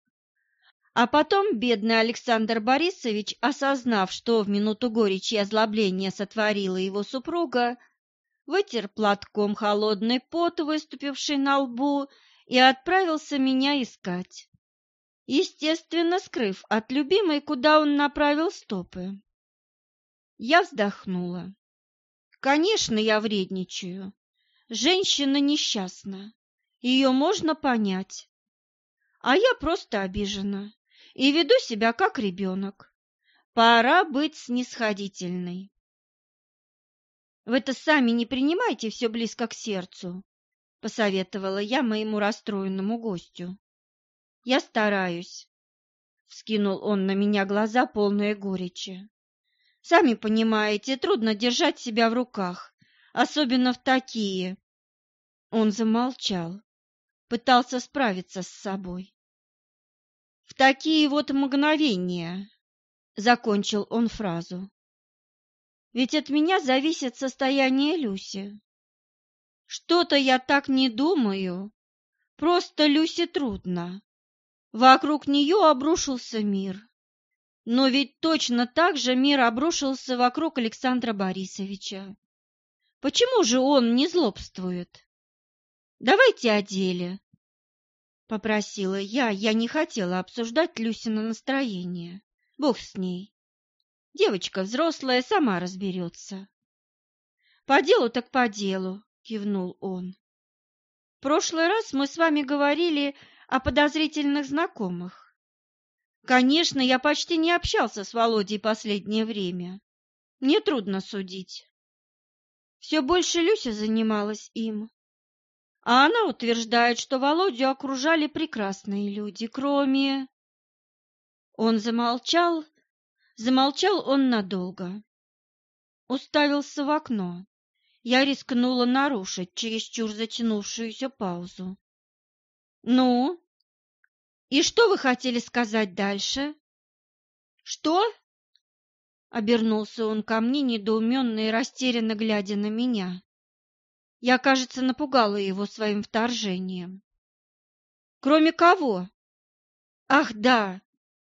А потом бедный Александр Борисович, осознав, что в минуту горечи и озлобления сотворила его супруга, вытер платком холодный пот, выступивший на лбу, и отправился меня искать. Естественно, скрыв от любимой, куда он направил стопы. Я вздохнула. Конечно, я вредничаю. Женщина несчастна. Ее можно понять. А я просто обижена и веду себя как ребенок. Пора быть снисходительной. Вы-то сами не принимайте все близко к сердцу, посоветовала я моему расстроенному гостю. Я стараюсь, вскинул он на меня глаза, полные горечи. Сами понимаете, трудно держать себя в руках, особенно в такие. Он замолчал, пытался справиться с собой. В такие вот мгновения, закончил он фразу. Ведь от меня зависит состояние Люси. Что-то я так не думаю. Просто Люсе трудно. Вокруг нее обрушился мир. Но ведь точно так же мир обрушился вокруг Александра Борисовича. Почему же он не злобствует? Давайте о деле, попросила я. Я не хотела обсуждать Люсина настроение. Бог с ней. Девочка взрослая сама разберется. По делу так по делу, кивнул он. В прошлый раз мы с вами говорили о подозрительных знакомых. Конечно, я почти не общался с Володей последнее время. Мне трудно судить. Все больше Люся занималась им. А она утверждает, что Володю окружали прекрасные люди, кроме... Он замолчал, замолчал он надолго. Уставился в окно. Я рискнула нарушить чересчур затянувшуюся паузу. «Ну, и что вы хотели сказать дальше? Что? Обернулся он ко мне, недоуменно и растерянно глядя на меня. Я, кажется, напугала его своим вторжением. Кроме кого? Ах, да,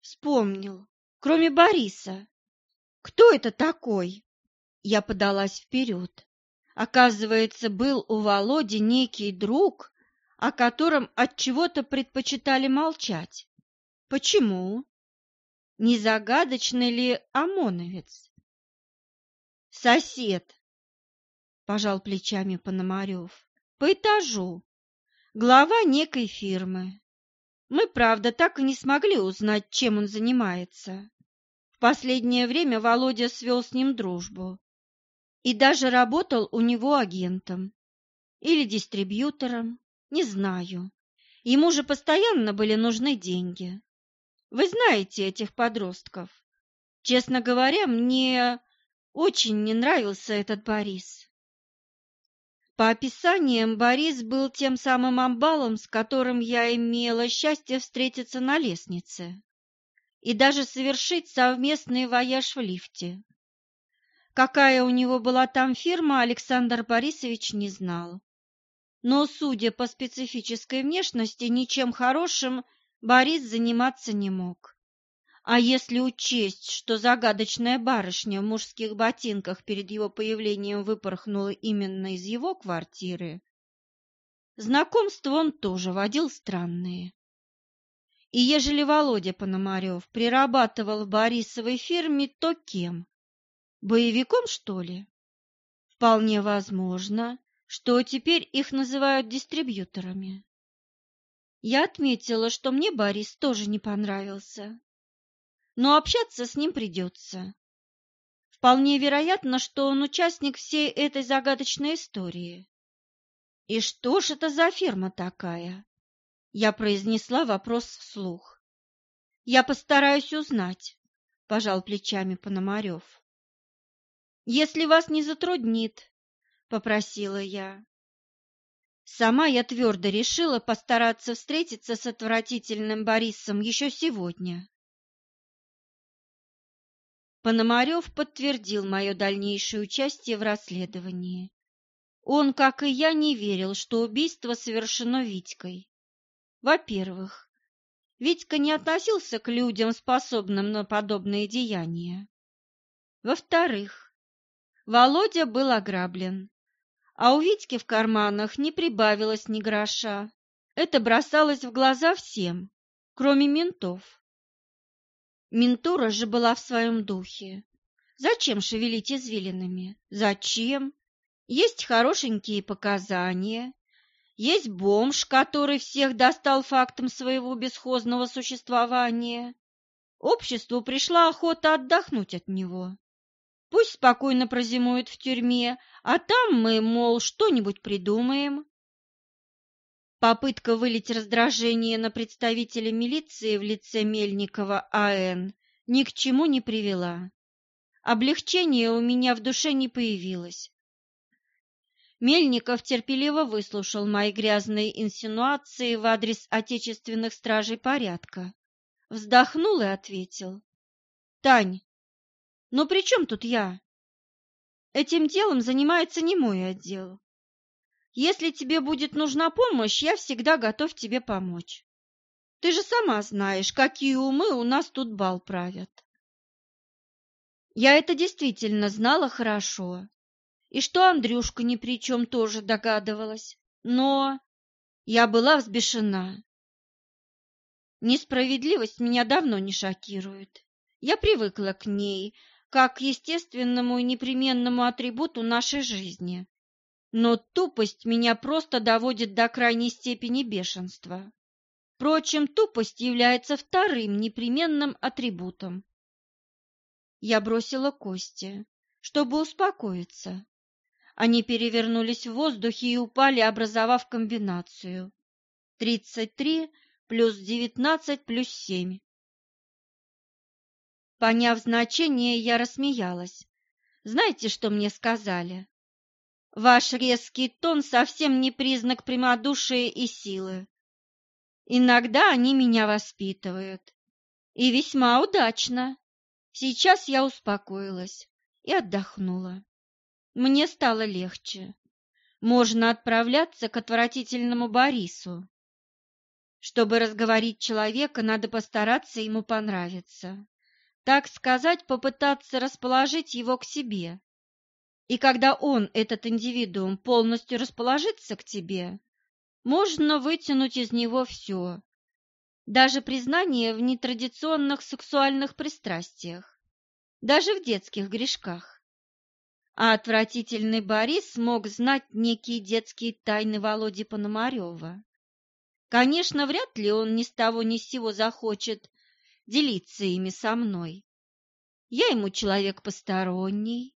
вспомнил. Кроме Бориса. Кто это такой? Я подалась вперед. Оказывается, был у Володи некий друг, о котором от чего-то предпочитали молчать. Почему? Не загадочный ли ОМОНовец? Сосед, пожал плечами Пономарев, по этажу. глава некой фирмы. Мы, правда, так и не смогли узнать, чем он занимается. В последнее время Володя свел с ним дружбу и даже работал у него агентом или дистрибьютором, не знаю. Ему же постоянно были нужны деньги. Вы знаете этих подростков. Честно говоря, мне очень не нравился этот Борис. По описаниям, Борис был тем самым амбалом, с которым я имела счастье встретиться на лестнице и даже совершить совместный вояж в лифте. Какая у него была там фирма, Александр Борисович не знал. Но, судя по специфической внешности, ничем хорошим Борис заниматься не мог. А если учесть, что загадочная барышня в мужских ботинках перед его появлением выпорхнула именно из его квартиры, знакомство он тоже водил странные. И ежели Володя Пономарев прирабатывал в Борисовой фирме, то кем? Боевиком, что ли? Вполне возможно, что теперь их называют дистрибьюторами. Я отметила, что мне Борис тоже не понравился, но общаться с ним придется. Вполне вероятно, что он участник всей этой загадочной истории. И что ж это за фирма такая? Я произнесла вопрос вслух. Я постараюсь узнать, пожал плечами Пономарев. Если вас не затруднит, — попросила я. Сама я твердо решила постараться встретиться с отвратительным Борисом еще сегодня. Пономарев подтвердил мое дальнейшее участие в расследовании. Он, как и я, не верил, что убийство совершено Витькой. Во-первых, Витька не относился к людям, способным на подобные деяния. Во-вторых, Володя был ограблен а у Витьки в карманах не прибавилось ни гроша. Это бросалось в глаза всем, кроме ментов. Ментура же была в своем духе. Зачем шевелить извилинами? Зачем? Есть хорошенькие показания, есть бомж, который всех достал фактом своего бесхозного существования. Обществу пришла охота отдохнуть от него. Пусть спокойно прозимует в тюрьме, а там мы, мол, что-нибудь придумаем. Попытка вылить раздражение на представителя милиции в лице Мельникова А.Н. ни к чему не привела. Облегчения у меня в душе не появилось. Мельников терпеливо выслушал мои грязные инсинуации в адрес отечественных стражей порядка, вздохнул и ответил. «Тань, но при чем тут я? Этим делом занимается не мой отдел. Если тебе будет нужна помощь, я всегда готов тебе помочь. Ты же сама знаешь, какие умы у нас тут бал правят. Я это действительно знала хорошо, и что Андрюшка ни при чем тоже догадывалась, но я была взбешена. Несправедливость меня давно не шокирует. Я привыкла к ней, как к естественному и непременному атрибуту нашей жизни. Но тупость меня просто доводит до крайней степени бешенства. Впрочем, тупость является вторым непременным атрибутом. Я бросила кости, чтобы успокоиться. Они перевернулись в воздухе и упали, образовав комбинацию. Тридцать три плюс девятнадцать плюс семь. Поняв значение, я рассмеялась. Знаете, что мне сказали? Ваш резкий тон совсем не признак прямодушия и силы. Иногда они меня воспитывают. И весьма удачно. Сейчас я успокоилась и отдохнула. Мне стало легче. Можно отправляться к отвратительному Борису. Чтобы разговорить человека, надо постараться ему понравиться так сказать, попытаться расположить его к себе. И когда он, этот индивидуум, полностью расположится к тебе, можно вытянуть из него все, даже признание в нетрадиционных сексуальных пристрастиях, даже в детских грешках. А отвратительный Борис мог знать некие детские тайны Володи Пономарева, Конечно, вряд ли он ни с того ни с сего захочет делиться ими со мной. Я ему человек посторонний,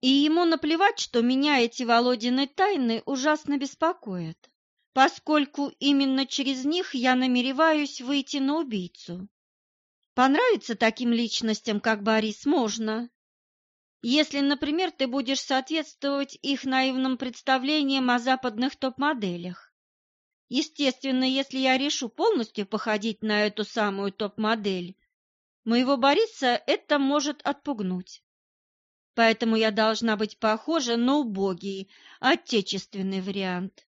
и ему наплевать, что меня эти Володины тайны ужасно беспокоят, поскольку именно через них я намереваюсь выйти на убийцу. Понравиться таким личностям, как Борис, можно, если, например, ты будешь соответствовать их наивным представлениям о западных топ-моделях. Естественно, если я решу полностью походить на эту самую топ-модель, моего Бориса это может отпугнуть. Поэтому я должна быть похожа на убогий, отечественный вариант.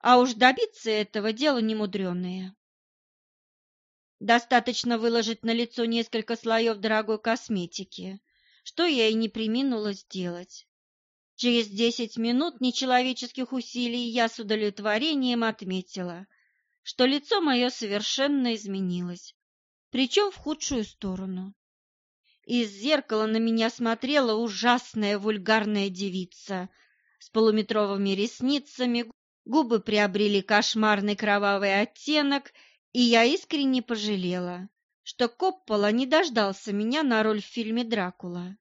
А уж добиться этого дело немудреное. Достаточно выложить на лицо несколько слоев дорогой косметики, что я и не приминула сделать. Через десять минут нечеловеческих усилий я с удовлетворением отметила, что лицо мое совершенно изменилось, причем в худшую сторону. Из зеркала на меня смотрела ужасная вульгарная девица с полуметровыми ресницами, губы приобрели кошмарный кровавый оттенок, и я искренне пожалела, что Коппола не дождался меня на роль в фильме «Дракула».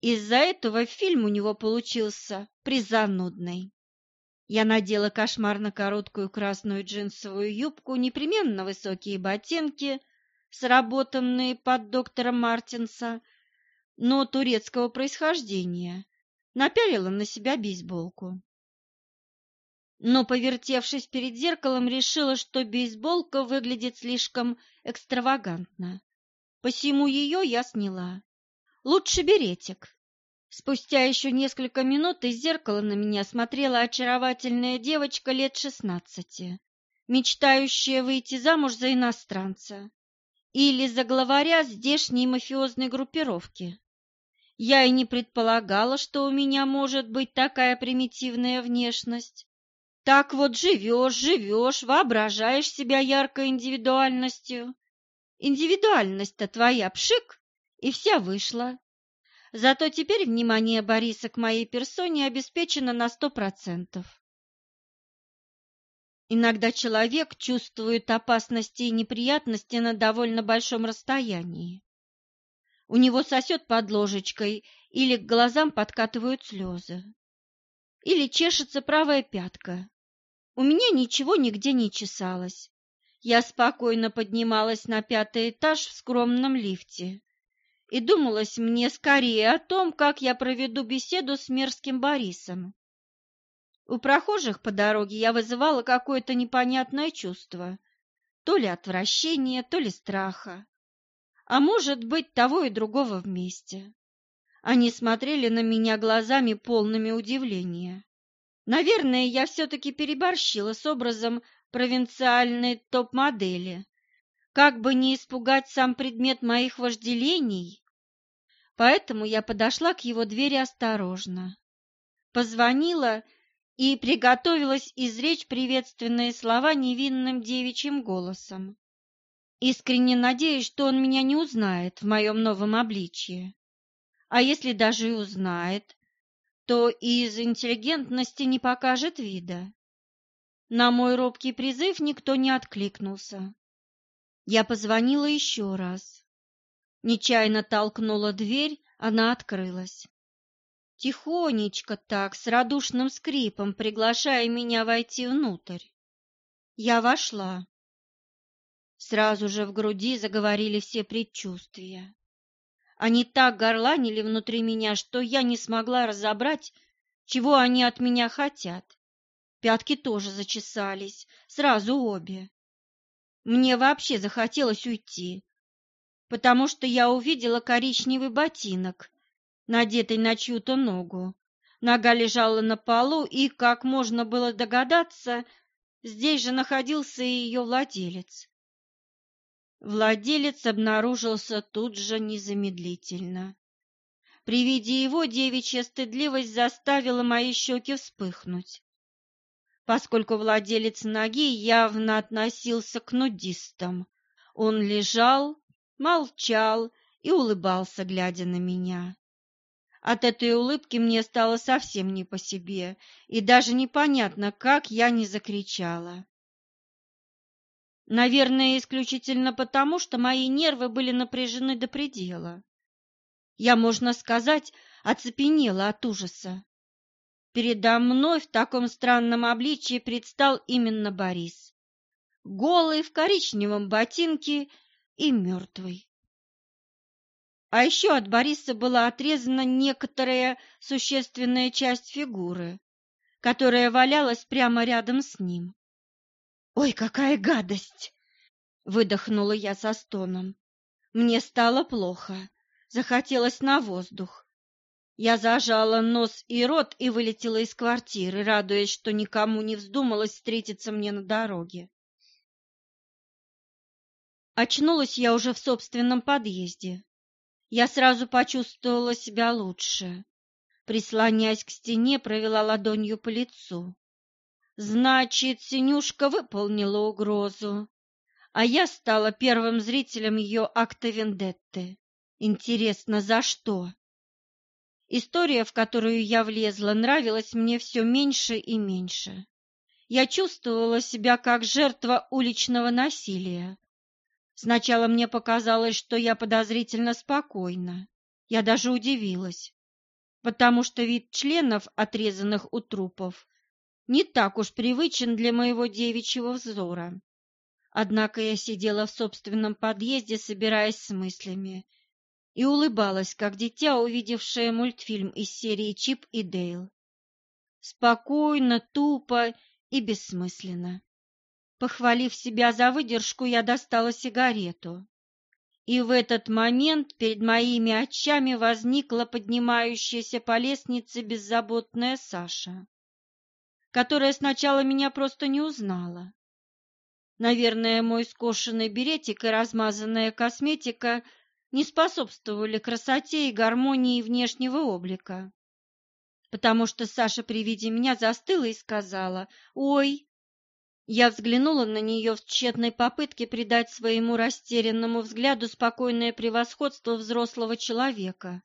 Из-за этого фильм у него получился призанудный. Я надела кошмарно короткую красную джинсовую юбку, непременно высокие ботинки, сработанные под доктора Мартинса, но турецкого происхождения, напялила на себя бейсболку. Но, повертевшись перед зеркалом, решила, что бейсболка выглядит слишком экстравагантно. Посему ее я сняла. Лучше беретик. Спустя еще несколько минут из зеркала на меня смотрела очаровательная девочка лет шестнадцати, мечтающая выйти замуж за иностранца или за главаря здешней мафиозной группировки. Я и не предполагала, что у меня может быть такая примитивная внешность. Так вот живешь, живешь, воображаешь себя яркой индивидуальностью. Индивидуальность-то твоя пшик, и вся вышла. Зато теперь внимание Бориса к моей персоне обеспечено на сто процентов. Иногда человек чувствует опасности и неприятности на довольно большом расстоянии. У него сосет под ложечкой или к глазам подкатывают слезы. Или чешется правая пятка. У меня ничего нигде не чесалось. Я спокойно поднималась на пятый этаж в скромном лифте. И думалось мне скорее о том, как я проведу беседу с мерзким Борисом. У прохожих по дороге я вызывала какое-то непонятное чувство, то ли отвращение, то ли страха, а может быть, того и другого вместе. Они смотрели на меня глазами полными удивления. Наверное, я все-таки переборщила с образом провинциальной топ-модели, как бы не испугать сам предмет моих вожделений. Поэтому я подошла к его двери осторожно, позвонила и приготовилась изречь приветственные слова невинным девичьим голосом. Искренне надеюсь, что он меня не узнает в моем новом обличье. А если даже и узнает, то из интеллигентности не покажет вида. На мой робкий призыв никто не откликнулся. Я позвонила еще раз. Нечаянно толкнула дверь, она открылась. Тихонечко так, с радушным скрипом, приглашая меня войти внутрь. Я вошла. Сразу же в груди заговорили все предчувствия. Они так горланили внутри меня, что я не смогла разобрать, чего они от меня хотят. Пятки тоже зачесались, сразу обе. Мне вообще захотелось уйти, потому что я увидела коричневый ботинок, надетый на чью-то ногу. Нога лежала на полу, и, как можно было догадаться, здесь же находился и ее владелец. Владелец обнаружился тут же незамедлительно. При виде его девичья стыдливость заставила мои щеки вспыхнуть, поскольку владелец ноги явно относился к нудистам. Он лежал, молчал и улыбался, глядя на меня. От этой улыбки мне стало совсем не по себе, и даже непонятно, как я не закричала. Наверное, исключительно потому, что мои нервы были напряжены до предела. Я, можно сказать, оцепенела от ужаса. Передо мной в таком странном обличии предстал именно Борис. Голый в коричневом ботинке и мертвый. А еще от Бориса была отрезана некоторая существенная часть фигуры, которая валялась прямо рядом с ним. «Ой, какая гадость!» — выдохнула я со стоном. Мне стало плохо, захотелось на воздух. Я зажала нос и рот и вылетела из квартиры, радуясь, что никому не вздумалось встретиться мне на дороге. Очнулась я уже в собственном подъезде. Я сразу почувствовала себя лучше. Прислоняясь к стене, провела ладонью по лицу. Значит, Синюшка выполнила угрозу, а я стала первым зрителем ее акта вендетты. Интересно, за что? История, в которую я влезла, нравилась мне все меньше и меньше. Я чувствовала себя как жертва уличного насилия, Сначала мне показалось, что я подозрительно спокойна. Я даже удивилась, потому что вид членов, отрезанных у трупов, не так уж привычен для моего девичьего взора. Однако я сидела в собственном подъезде, собираясь с мыслями, и улыбалась, как дитя, увидевшее мультфильм из серии «Чип и Дейл». Спокойно, тупо и бессмысленно. Похвалив себя за выдержку, я достала сигарету. И в этот момент перед моими очами возникла поднимающаяся по лестнице беззаботная Саша, которая сначала меня просто не узнала. Наверное, мой скошенный беретик и размазанная косметика не способствовали красоте и гармонии внешнего облика. Потому что Саша при виде меня застыла и сказала «Ой, я взглянула на нее в тщетной попытке придать своему растерянному взгляду спокойное превосходство взрослого человека.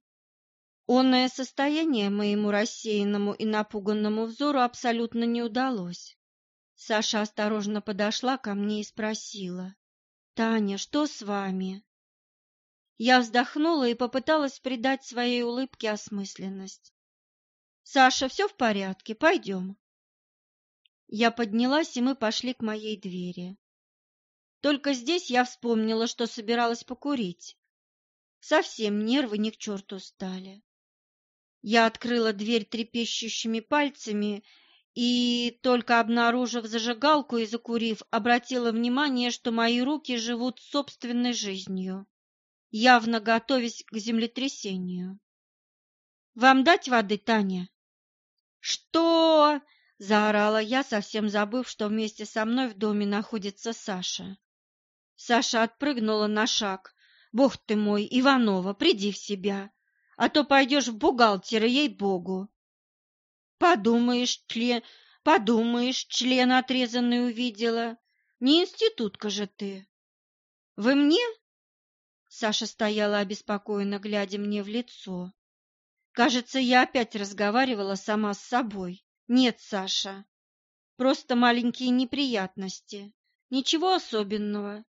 Онное состояние моему рассеянному и напуганному взору абсолютно не удалось. Саша осторожно подошла ко мне и спросила. «Таня, что с вами?» Я вздохнула и попыталась придать своей улыбке осмысленность. «Саша, все в порядке, пойдем». Я поднялась, и мы пошли к моей двери. Только здесь я вспомнила, что собиралась покурить. Совсем нервы ни к черту стали. Я открыла дверь трепещущими пальцами и, только обнаружив зажигалку и закурив, обратила внимание, что мои руки живут собственной жизнью, явно готовясь к землетрясению. «Вам дать воды, Таня?» «Что?» Заорала я, совсем забыв, что вместе со мной в доме находится Саша. Саша отпрыгнула на шаг. «Бог ты мой, Иванова, приди в себя, а то пойдешь в бухгалтера, ей-богу!» «Подумаешь, член, подумаешь, член отрезанный увидела. Не институтка же ты!» «Вы мне?» Саша стояла обеспокоенно, глядя мне в лицо. Кажется, я опять разговаривала сама с собой. Нет, Саша, просто маленькие неприятности. Ничего особенного.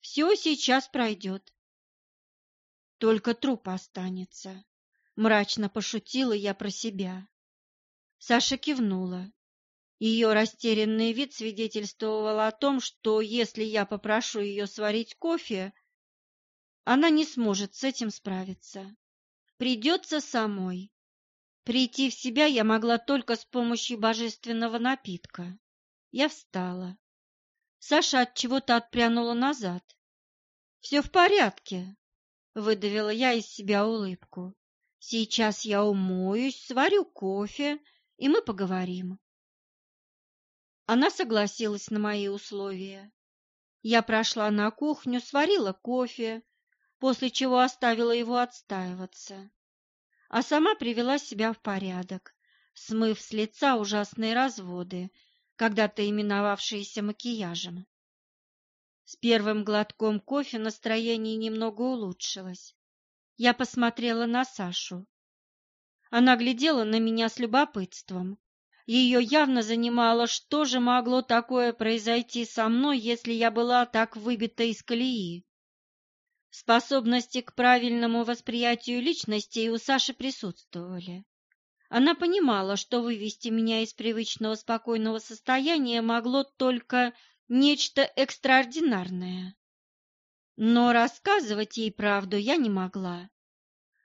Все сейчас пройдет. Только труп останется. Мрачно пошутила я про себя. Саша кивнула. Ее растерянный вид свидетельствовал о том, что если я попрошу ее сварить кофе, она не сможет с этим справиться. Придется самой. Прийти в себя я могла только с помощью божественного напитка. Я встала. Саша от чего-то отпрянула назад. «Все в порядке», — выдавила я из себя улыбку. «Сейчас я умоюсь, сварю кофе, и мы поговорим». Она согласилась на мои условия. Я прошла на кухню, сварила кофе, после чего оставила его отстаиваться а сама привела себя в порядок, смыв с лица ужасные разводы, когда-то именовавшиеся макияжем. С первым глотком кофе настроение немного улучшилось. Я посмотрела на Сашу. Она глядела на меня с любопытством. Ее явно занимало, что же могло такое произойти со мной, если я была так выбита из колеи. Способности к правильному восприятию личностей у Саши присутствовали. Она понимала, что вывести меня из привычного спокойного состояния могло только нечто экстраординарное. Но рассказывать ей правду я не могла.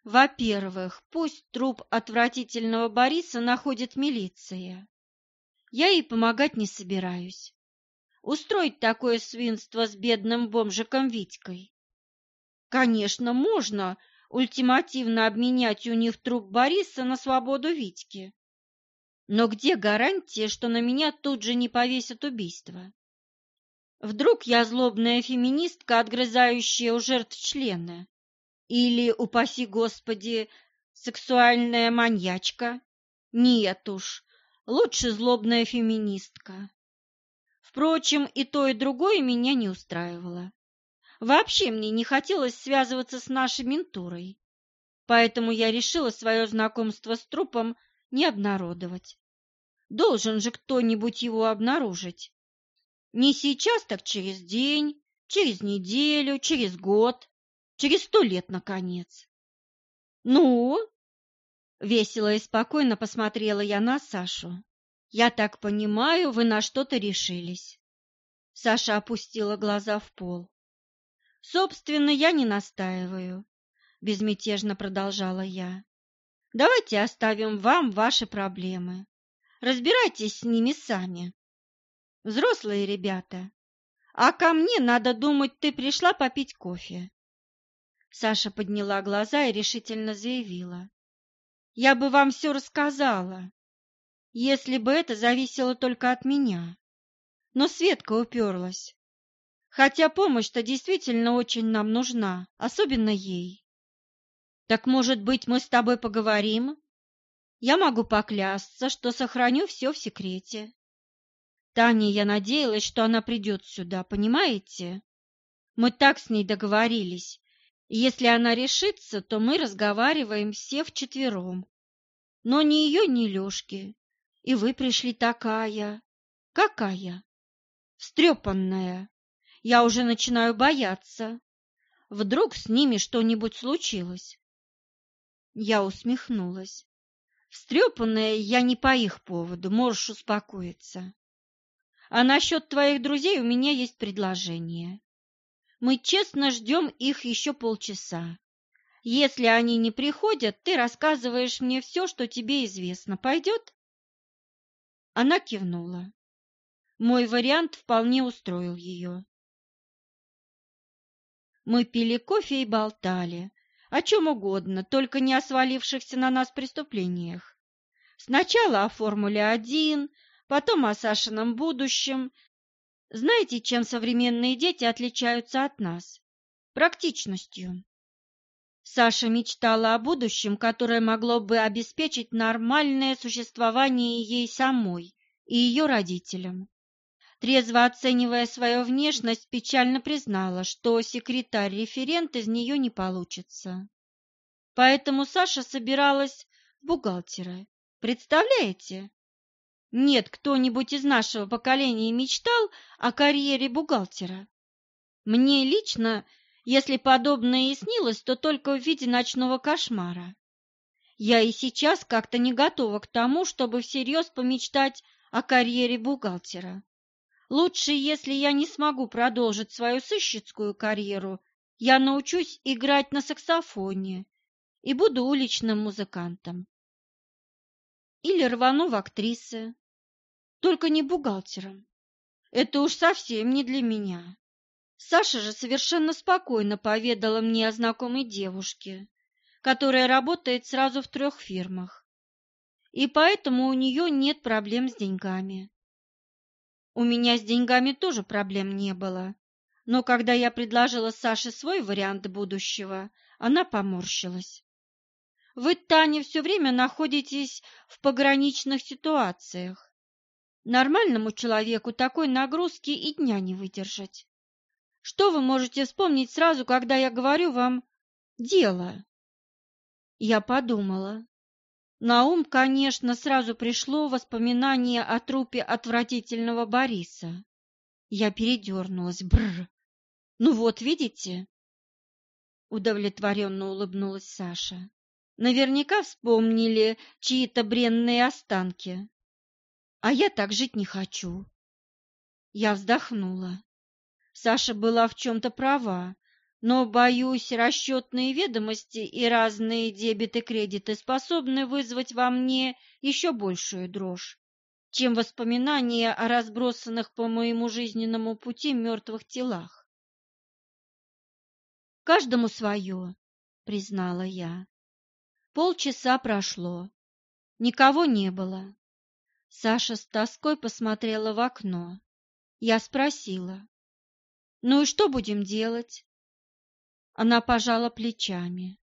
Во-первых, пусть труп отвратительного Бориса находит милиция. Я ей помогать не собираюсь. Устроить такое свинство с бедным бомжиком Витькой. Конечно, можно ультимативно обменять у них труп Бориса на свободу Витьки. Но где гарантия, что на меня тут же не повесят убийство? Вдруг я злобная феминистка, отгрызающая у жертв члены? Или, упаси Господи, сексуальная маньячка? Нет уж, лучше злобная феминистка. Впрочем, и то, и другое меня не устраивало. Вообще мне не хотелось связываться с нашей ментурой, поэтому я решила свое знакомство с трупом не обнародовать. Должен же кто-нибудь его обнаружить. Не сейчас, так через день, через неделю, через год. Через сто лет, наконец. Ну? Весело и спокойно посмотрела я на Сашу. Я так понимаю, вы на что-то решились. Саша опустила глаза в пол. Собственно, я не настаиваю, безмятежно продолжала я. Давайте оставим вам ваши проблемы. Разбирайтесь с ними сами. Взрослые ребята. А ко мне, надо думать, ты пришла попить кофе. Саша подняла глаза и решительно заявила. «Я бы вам все рассказала, если бы это зависело только от меня. Но Светка уперлась. Хотя помощь-то действительно очень нам нужна, особенно ей. Так, может быть, мы с тобой поговорим? Я могу поклясться, что сохраню все в секрете. Таня, я надеялась, что она придет сюда, понимаете? Мы так с ней договорились, если она решится, то мы разговариваем все вчетвером. Но ни ее, ни Лешки. И вы пришли такая. Какая? Встрепанная. Я уже начинаю бояться. Вдруг с ними что-нибудь случилось? Я усмехнулась. Встрепанная я не по их поводу, можешь успокоиться. А насчет твоих друзей у меня есть предложение. Мы честно ждем их еще полчаса. Если они не приходят, ты рассказываешь мне все, что тебе известно. Пойдет?» Она кивнула. Мой вариант вполне устроил ее. Мы пили кофе и болтали, о чем угодно, только не о свалившихся на нас преступлениях. Сначала о Формуле-1, потом о Сашином будущем, знаете, чем современные дети отличаются от нас? Практичностью. Саша мечтала о будущем, которое могло бы обеспечить нормальное существование ей самой и ее родителям. Трезво оценивая свою внешность, печально признала, что секретарь-референт из нее не получится. Поэтому Саша собиралась в бухгалтера. Представляете? Нет, кто-нибудь из нашего поколения мечтал о карьере бухгалтера. Мне лично, если подобное и снилось, то только в виде ночного кошмара. Я и сейчас как-то не готова к тому, чтобы всерьез помечтать о карьере бухгалтера. Лучше, если я не смогу продолжить свою сыщицкую карьеру, я научусь играть на саксофоне и буду уличным музыкантом. Или рвану в актрисы, только не бухгалтером. Это уж совсем не для меня. Саша же совершенно спокойно поведала мне о знакомой девушке, которая работает сразу в трех фирмах. И поэтому у нее нет проблем с деньгами. У меня с деньгами тоже проблем не было. Но когда я предложила Саше свой вариант будущего, она поморщилась. Вы, Таня, все время находитесь в пограничных ситуациях. Нормальному человеку такой нагрузки и дня не выдержать. Что вы можете вспомнить сразу, когда я говорю вам «дело»? Я подумала. На ум, конечно, сразу пришло воспоминание о трупе отвратительного Бориса. Я передернулась. Бррр! Ну вот, видите? Удовлетворенно улыбнулась Саша. Наверняка вспомнили чьи-то бренные останки. А я так жить не хочу. Я вздохнула. Саша была в чем-то права, но, боюсь, расчетные ведомости и разные дебеты-кредиты способны вызвать во мне еще большую дрожь, чем воспоминания о разбросанных по моему жизненному пути мертвых телах. «Каждому свое», — признала я. Полчаса прошло. Никого не было. Саша с тоской посмотрела в окно. Я спросила, «Ну и что будем делать?» Она пожала плечами.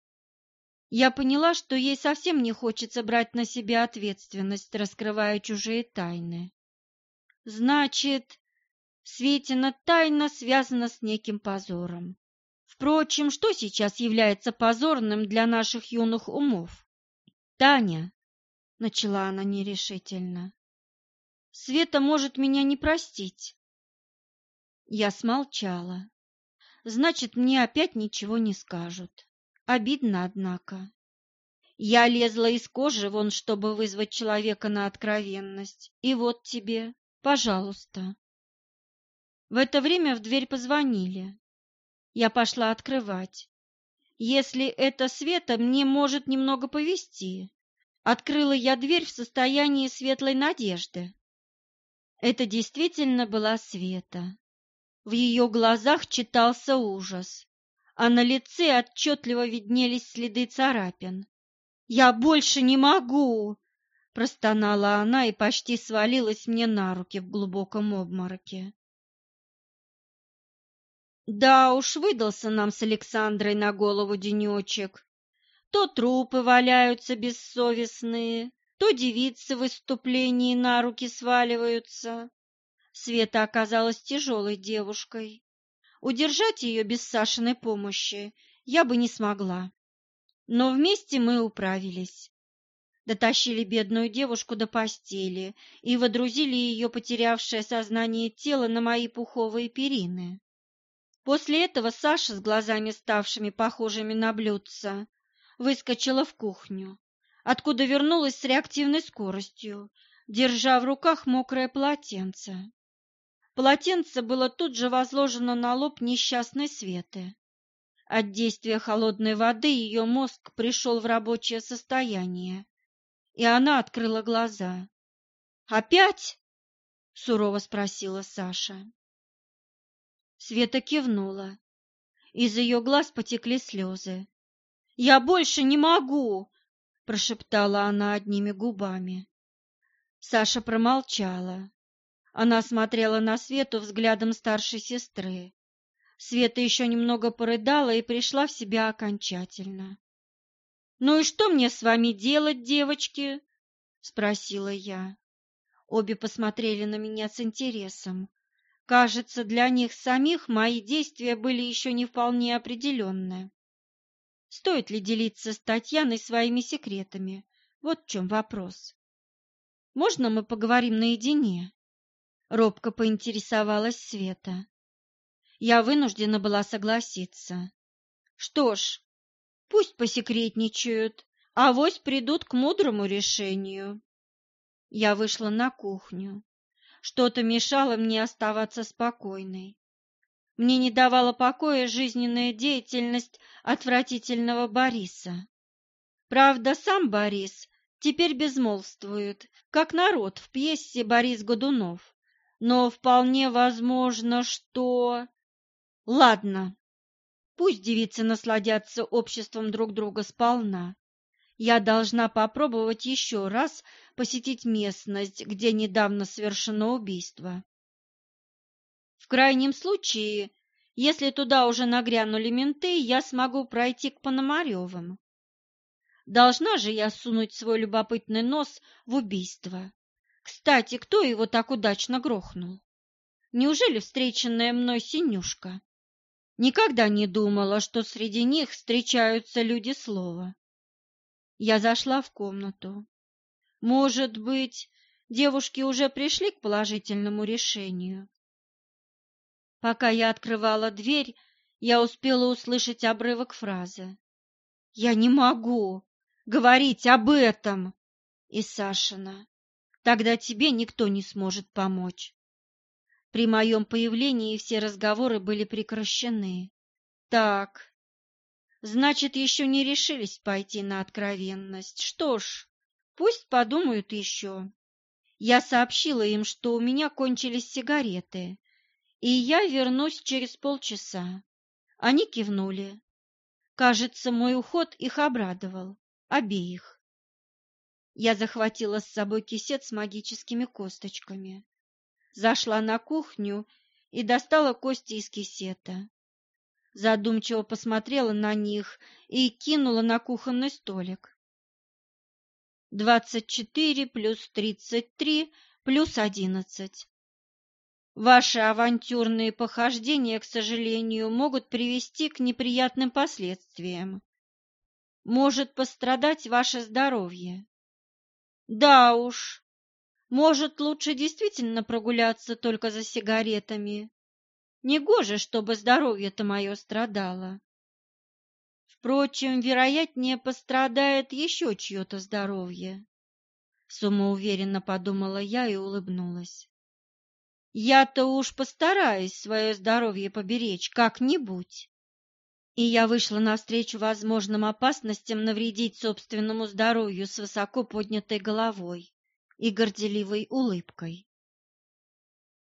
Я поняла, что ей совсем не хочется брать на себя ответственность, раскрывая чужие тайны. Значит, Светина тайна связана с неким позором. Впрочем, что сейчас является позорным для наших юных умов? Таня, — начала она нерешительно, — Света может меня не простить. Я смолчала. Значит, мне опять ничего не скажут. Обидно, однако. Я лезла из кожи вон, чтобы вызвать человека на откровенность. И вот тебе, пожалуйста. В это время в дверь позвонили. Я пошла открывать. Если это Света, мне может немного повезти. Открыла я дверь в состоянии светлой надежды. Это действительно была Света. В ее глазах читался ужас, а на лице отчетливо виднелись следы царапин. «Я больше не могу!» – простонала она и почти свалилась мне на руки в глубоком обмороке. Да уж, выдался нам с Александрой на голову денечек. То трупы валяются бессовестные, то девицы в выступлении на руки сваливаются. Света оказалась тяжелой девушкой. Удержать ее без Сашиной помощи я бы не смогла. Но вместе мы управились. Дотащили бедную девушку до постели и водрузили ее потерявшее сознание тело на мои пуховые перины. После этого Саша с глазами ставшими похожими на блюдца выскочила в кухню, откуда вернулась с реактивной скоростью, держа в руках мокрое полотенце. Полотенце было тут же возложено на лоб несчастной Светы. От действия холодной воды ее мозг пришел в рабочее состояние, и она открыла глаза. «Опять?» — сурово спросила Саша. Света кивнула. Из ее глаз потекли слезы. «Я больше не могу!» — прошептала она одними губами. Саша промолчала. Она смотрела на Свету взглядом старшей сестры. Света еще немного порыдала и пришла в себя окончательно. «Ну и что мне с вами делать, девочки?» — спросила я. Обе посмотрели на меня с интересом. Кажется, для них самих мои действия были еще не вполне определенны. Стоит ли делиться с Татьяной своими секретами? Вот в чем вопрос. «Можно мы поговорим наедине?» Робко поинтересовалась Света. Я вынуждена была согласиться. Что ж, пусть посекретничают, а вось придут к мудрому решению. Я вышла на кухню. Что-то мешало мне оставаться спокойной. Мне не давала покоя жизненная деятельность отвратительного Бориса. Правда, сам Борис теперь безмолвствует, как народ в пьесе Борис Годунов но вполне возможно, что... Ладно, пусть девицы насладятся обществом друг друга сполна. Я должна попробовать еще раз посетить местность, где недавно совершено убийство. В крайнем случае, если туда уже нагрянули менты, я смогу пройти к Пономаревым. Должна же я сунуть свой любопытный нос в убийство. Кстати, кто его так удачно грохнул? Неужели встреченная мной синюшка? Никогда не думала, что среди них встречаются люди слова. Я зашла в комнату. Может быть, девушки уже пришли к положительному решению. Пока я открывала дверь, я успела услышать обрывок фразы. «Я не могу говорить об этом!» И Сашина. «Тогда тебе никто не сможет помочь». При моем появлении все разговоры были прекращены. Так, значит, еще не решились пойти на откровенность. Что ж, пусть подумают еще. Я сообщила им, что у меня кончились сигареты, и я вернусь через полчаса. Они кивнули. Кажется, мой уход их обрадовал, обеих. Я захватила с собой кисет с магическими косточками, зашла на кухню и достала кости из кисета. Задумчиво посмотрела на них и кинула на кухонный столик. Двадцать четыре плюс тридцать три плюс одиннадцать. Ваши авантюрные похождения, к сожалению, могут привести к неприятным последствиям. Может пострадать ваше здоровье. Да уж, может, лучше действительно прогуляться только за сигаретами. Негоже, чтобы здоровье-то мое страдало. Впрочем, вероятнее пострадает еще чье-то здоровье. Самоуверенно подумала я и улыбнулась. Я-то уж постараюсь свое здоровье поберечь как-нибудь. И я вышла навстречу возможным опасностям навредить собственному здоровью с высоко поднятой головой и горделивой улыбкой.